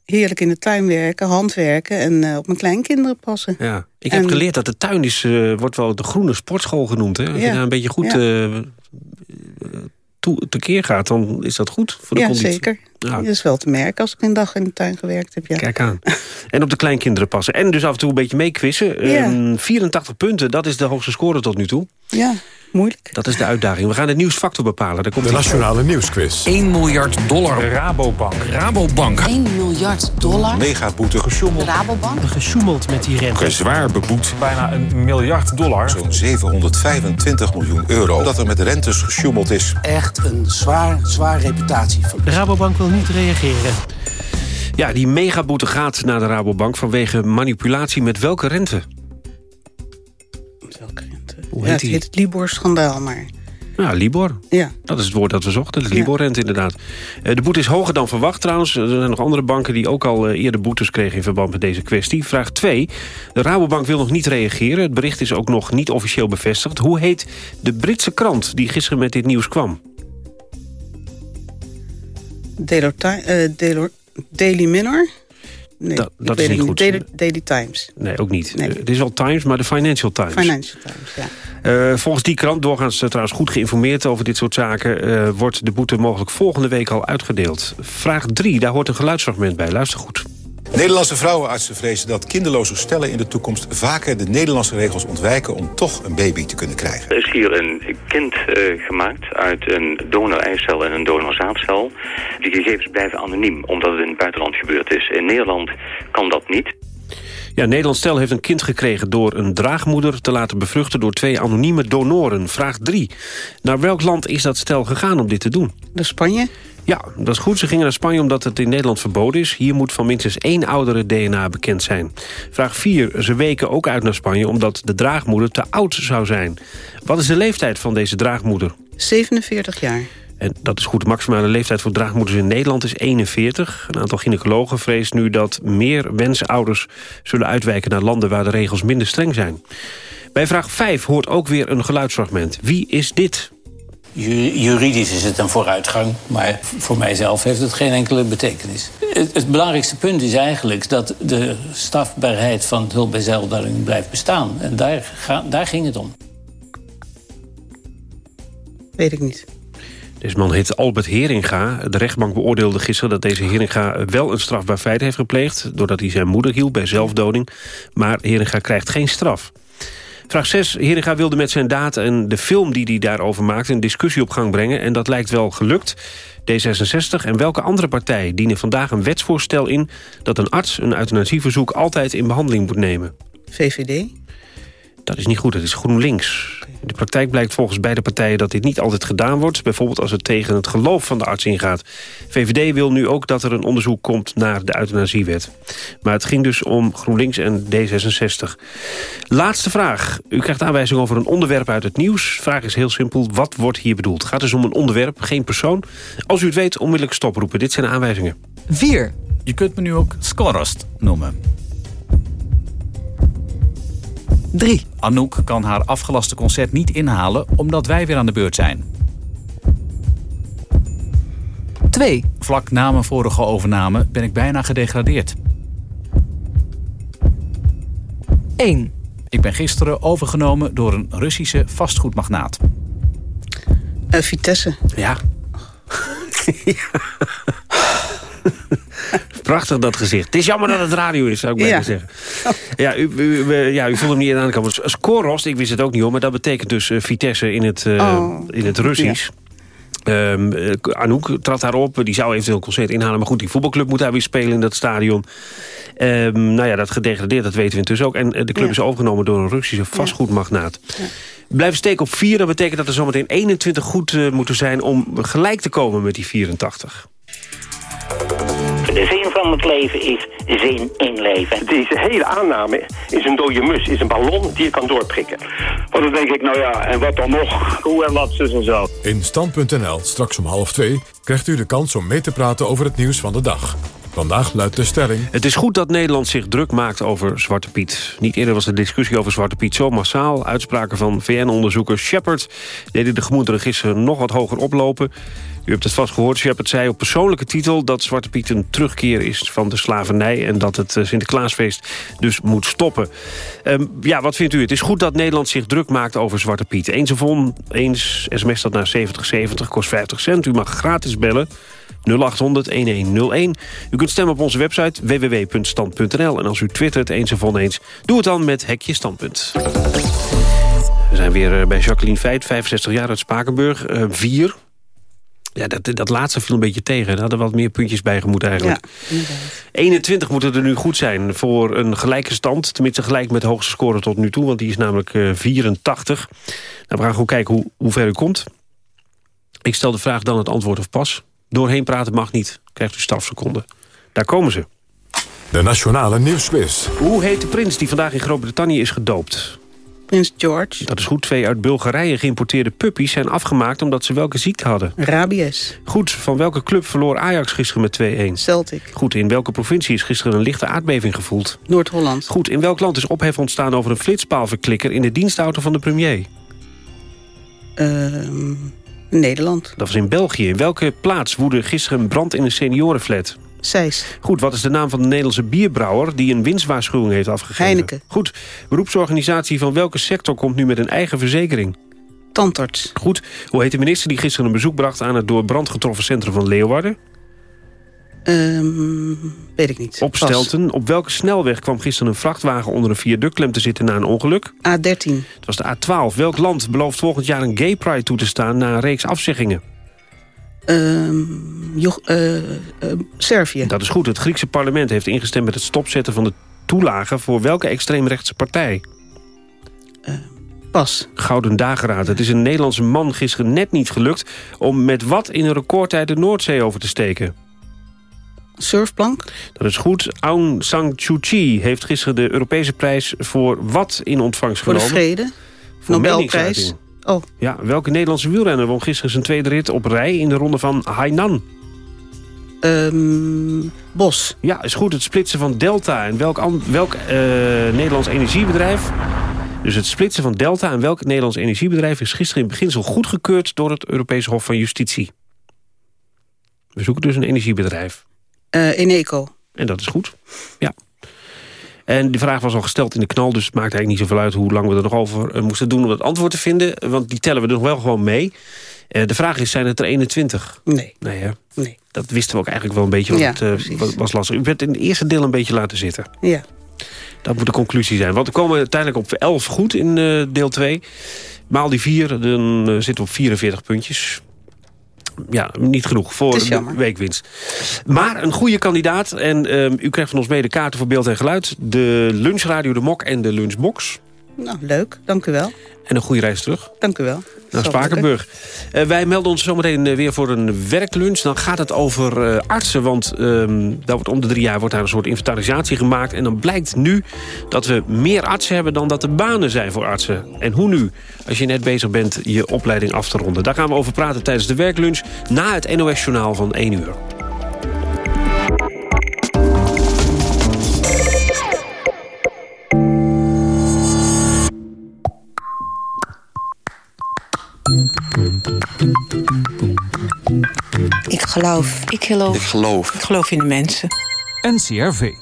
heerlijk in de tuin werken, handwerken en eh, op mijn kleinkinderen passen.
Ja. Ik heb geleerd dat de tuin is, eh, wordt wel de groene sportschool genoemd. Hè? Als je daar een beetje goed
Ja.
toe, tekeer gaat, dan is dat goed voor de
Ja,
conditie.
zeker.
Ja.
Dat is wel te merken als ik een dag in de tuin gewerkt heb. Ja.
Kijk aan. En op de kleinkinderen passen. En dus af en toe een beetje meekwissen.
Ja.
Ehm, 84 punten, dat is de hoogste score tot nu toe.
ja, moeilijk.
Dat is de uitdaging. We gaan de nieuwsfactor bepalen. Daar komt
De. Nationale Nieuwsquiz.
1 miljard dollar. Rabobank. Rabobank.
1 miljard dollar.
Megaboete gesjoemeld.
Rabobank.
Gesjoemeld met die rente. Zwaar beboet. Bijna een miljard dollar. Zo'n 725 miljoen euro. Dat er met rentes gesjoemeld is.
Echt een zwaar, zwaar reputatie.
De Rabobank wil niet reageren.
Ja, die megaboete gaat naar de Rabobank vanwege manipulatie met welke rente? Hoe
Ja,
heet
het
die?
heet het Libor-schandaal, maar...
Ja, Libor.
Ja.
Dat is het woord dat we zochten. De
Ja.
Libor-rente inderdaad. Eh, De boete is hoger dan verwacht trouwens. Er zijn nog andere banken die ook al eh, eerder boetes kregen... in verband met deze kwestie. Vraag 2. De Rabobank wil nog niet reageren. Het bericht is ook nog niet officieel bevestigd. Hoe heet de Britse krant die gisteren met dit nieuws kwam?
Eh, Daily, Daily Minor? Nee,
Dat-
ik
dat is niet goed.
Daily, Daily Times.
Nee, ook niet. Eh, het is wel Times, maar de Financial Times.
Financial Times, ja.
Eh, volgens die krant, doorgaans eh, trouwens goed geïnformeerd over dit soort zaken... eh, wordt de boete mogelijk volgende week al uitgedeeld. Vraag 3, daar hoort een geluidsfragment bij. Luister goed.
Nederlandse vrouwenartsen vrezen dat kinderloze stellen in de toekomst vaker de Nederlandse regels ontwijken om toch een baby te kunnen krijgen.
Er is hier een kind eh, gemaakt uit een donor-eicel en een donor-zaadcel. Die gegevens blijven anoniem, omdat het in het buitenland gebeurd is. In Nederland kan dat niet.
Ja, Nederland stel heeft een kind gekregen door een draagmoeder... te laten bevruchten door twee anonieme donoren. Vraag 3. Naar welk land is dat stel gegaan om dit te doen?
Naar Spanje?
Ja, dat is goed. Ze gingen naar Spanje omdat het in Nederland verboden is. Hier moet van minstens één oudere DNA bekend zijn. Vraag 4. Ze weken ook uit naar Spanje omdat de draagmoeder te oud zou zijn. Wat is de leeftijd van deze draagmoeder?
47 jaar.
En dat is goed. De maximale leeftijd voor draagmoeders in Nederland is 41. Een aantal gynaecologen vreest nu dat meer wensouders zullen uitwijken naar landen waar de regels minder streng zijn. Bij vraag 5 hoort ook weer een geluidsfragment. Wie is dit?
Ju- Juridisch is het een vooruitgang, maar voor mijzelf heeft het geen enkele betekenis. Het, het belangrijkste punt is eigenlijk dat de strafbaarheid van hulp bij zelfdoding blijft bestaan. En daar, ga- daar ging het om.
Weet ik niet.
Deze man heet Albert Heringa. De rechtbank beoordeelde gisteren dat deze Heringa wel een strafbaar feit heeft gepleegd... doordat hij zijn moeder hielp bij zelfdoding. Maar Heringa krijgt geen straf. Vraag 6. Heringa wilde met zijn data en de film die hij daarover maakte... een discussie op gang brengen en dat lijkt wel gelukt. D66 en welke andere partij dienen vandaag een wetsvoorstel in... dat een arts een euthanasieverzoek altijd in behandeling moet nemen?
VVD?
Dat is niet goed, dat is GroenLinks. In de praktijk blijkt volgens beide partijen dat dit niet altijd gedaan wordt. Bijvoorbeeld als het tegen het geloof van de arts ingaat. VVD wil nu ook dat er een onderzoek komt naar de euthanasiewet. Maar het ging dus om GroenLinks en D66. Laatste vraag. U krijgt aanwijzing over een onderwerp uit het nieuws. Vraag is heel simpel. Wat wordt hier bedoeld? Gaat dus om een onderwerp, geen persoon. Als u het weet, onmiddellijk stoproepen. Dit zijn de aanwijzingen.
4. Je kunt me nu ook Skorost noemen. 3. Anouk kan haar afgelaste concert niet inhalen omdat wij weer aan de beurt zijn. 2. Vlak na mijn vorige overname ben ik bijna gedegradeerd. 1. Ik ben gisteren overgenomen door een Russische vastgoedmagnaat.
Eh, Vitesse.
Ja. Prachtig dat gezicht. Het is jammer dat het radio is, zou ik bijna
Ja.
zeggen. Ja u, u, ja, u vond hem niet aankomen. Skorost, ik wist het ook niet hoor, maar dat betekent dus eh, Vitesse in het,
Oh.
in het Russisch. Ehm, eh, Anouk trad daarop. Die zou eventueel een concert inhalen. Maar goed, die voetbalclub moet daar weer spelen in dat stadion. Ehm, nou ja, dat gedegradeerd, dat weten we intussen ook. En de club
Ja.
is overgenomen door een Russische vastgoedmagnaat. Blijven steken op 4, dat betekent dat er zometeen 21 goed moeten zijn... om gelijk te komen met die 84.
Het leven is zin in leven.
Deze hele aanname is een dode mus, is een ballon die je kan doorprikken.
Maar dan denk ik, nou ja, en wat dan nog? Hoe en wat, zus en zo.
In Stand.nl, straks om half twee, krijgt u de kans om mee te praten over het nieuws van de dag. Vandaag luidt de stelling...
Het is goed dat Nederland zich druk maakt over Zwarte Piet. Niet eerder was de discussie over Zwarte Piet zo massaal. Uitspraken van VN-onderzoeker Shepard deden de gemoederen gisteren nog wat hoger oplopen. U hebt het vast gehoord, Shepard zei op persoonlijke titel... dat Zwarte Piet een terugkeer is van de slavernij... en dat het eh, Sinterklaasfeest dus moet stoppen. Ehm, ja, wat vindt u? Het is goed dat Nederland zich druk maakt over Zwarte Piet. Eens of on, eens sms dat naar 7070, kost 50 cent. U mag gratis bellen. 0800-1101. U kunt stemmen op onze website www.stand.nl. En als u twittert eens of oneens, doe het dan met Hekje Standpunt. We zijn weer eh, bij Jacqueline Feit, 65 jaar uit Spakenburg. Eh, vier. Ja, dat, dat laatste viel een beetje tegen. Er hadden wat meer puntjes bij gemoet eigenlijk. 21 moeten er nu goed zijn voor een gelijke stand. Tenminste gelijk met de hoogste score tot nu toe. Want die is namelijk eh, 84. Nou, we gaan gewoon kijken hoe, hoe ver u komt. Ik stel de vraag dan het antwoord of pas. Doorheen praten mag niet. Krijgt u strafseconden. Daar komen ze.
De Nationale Nieuwsquiz.
Hoe heet de prins die vandaag in Groot-Brittannië is gedoopt?
Prins George.
Dat is goed. Twee uit Bulgarije geïmporteerde puppies zijn afgemaakt... omdat ze welke ziekte hadden?
Rabies.
Goed. Van welke club verloor Ajax gisteren met 2-1?
Celtic.
Goed. In welke provincie is gisteren een lichte aardbeving gevoeld?
Noord-Holland.
Goed. In welk land is ophef ontstaan over een flitspaalverklikker... in de dienstauto van de premier?
Ehm, Nederland.
Dat was in België. In welke plaats woedde gisteren een brand in een seniorenflat? Goed, wat is de naam van de Nederlandse bierbrouwer... die een winstwaarschuwing heeft afgegeven?
Heineken.
Goed. Beroepsorganisatie van welke sector komt nu met een eigen verzekering?
Tandarts.
Goed. Hoe heet de minister die gisteren een bezoek bracht... aan het door brand getroffen centrum van Leeuwarden?
Ehm, weet ik niet.
Op Stelten. Op welke snelweg kwam gisteren een vrachtwagen onder een viaductklem te zitten na een ongeluk?
A13.
Het was de A12. Welk land belooft volgend jaar een gay pride toe te staan... na een reeks afzeggingen?
Servië.
Dat is goed. Het Griekse parlement heeft ingestemd met het stopzetten van de toelagen... voor welke extreemrechtse partij?
Pas.
Gouden Dageraad. Het is een Nederlandse man gisteren net niet gelukt... om met wat in een recordtijd de Noordzee over te steken.
Surfplank.
Dat is goed. Aung San Suu Kyi heeft gisteren de Europese prijs... voor wat in ontvangst
Voor de
genomen?
vrede.
Voor
Nobelprijs. Oh.
Ja, welke Nederlandse wielrenner won gisteren zijn tweede rit op rij... in de ronde van Hainan?
Ehm, Bos.
Ja, is goed. Het splitsen van Delta en welk, welk eh, Nederlands energiebedrijf... Dus het splitsen van Delta en welk Nederlands energiebedrijf... is gisteren in beginsel goedgekeurd door het Europese Hof van Justitie. We zoeken dus een energiebedrijf.
Eh, Eneco.
En dat is goed. Ja. En de vraag was al gesteld in de knal, dus het maakt eigenlijk niet zoveel uit hoe lang we er nog over eh, moesten doen om het antwoord te vinden. Want die tellen we er nog wel gewoon mee. Eh, de vraag is, zijn het er 21?
Nee.
Nee, hè?
Nee.
Dat wisten we ook eigenlijk wel een beetje, want
Ja,
het eh, was lastig. U werd in het eerste deel een beetje laten zitten.
Ja.
Dat moet de conclusie zijn. Want we komen uiteindelijk op 11 goed in deel 2. Maal die 4, dan zitten we op 44 puntjes. Ja, niet genoeg voor de weekwinst. Maar een goede kandidaat. En ehm, u krijgt van ons mee de kaarten voor beeld en geluid. De lunchradio, de mok en de lunchbox.
Nou, leuk. Dank u wel.
En een goede reis terug
Dank u wel.
naar Spakenburg. Eh, wij melden ons zometeen eh, weer voor een werklunch. Dan gaat het over eh, artsen, want ehm, daar wordt om de drie jaar wordt daar een soort inventarisatie gemaakt. En dan blijkt nu dat we meer artsen hebben dan dat er banen zijn voor artsen. En hoe nu? Als je net bezig bent je opleiding af te ronden. Daar gaan we over praten tijdens de werklunch na het NOS-journaal van 1 uur.
Ik geloof. Ik geloof.
Ik geloof.
Ik geloof in de mensen.
NCRV.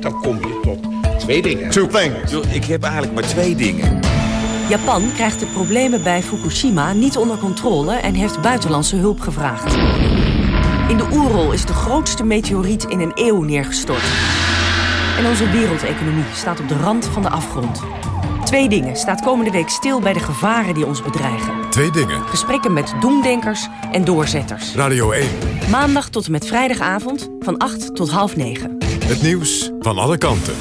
Dan kom je tot twee dingen. Two things. Ik heb eigenlijk maar twee dingen.
Japan krijgt de problemen bij Fukushima niet onder controle en heeft buitenlandse hulp gevraagd. In de Oerol is de grootste meteoriet in een eeuw neergestort. En onze wereldeconomie staat op de rand van de afgrond. Twee dingen staat komende week stil bij de gevaren die ons bedreigen.
Twee dingen.
Gesprekken met doemdenkers en doorzetters.
Radio 1.
Maandag tot en met vrijdagavond van 8 tot half 9.
Het nieuws van alle kanten.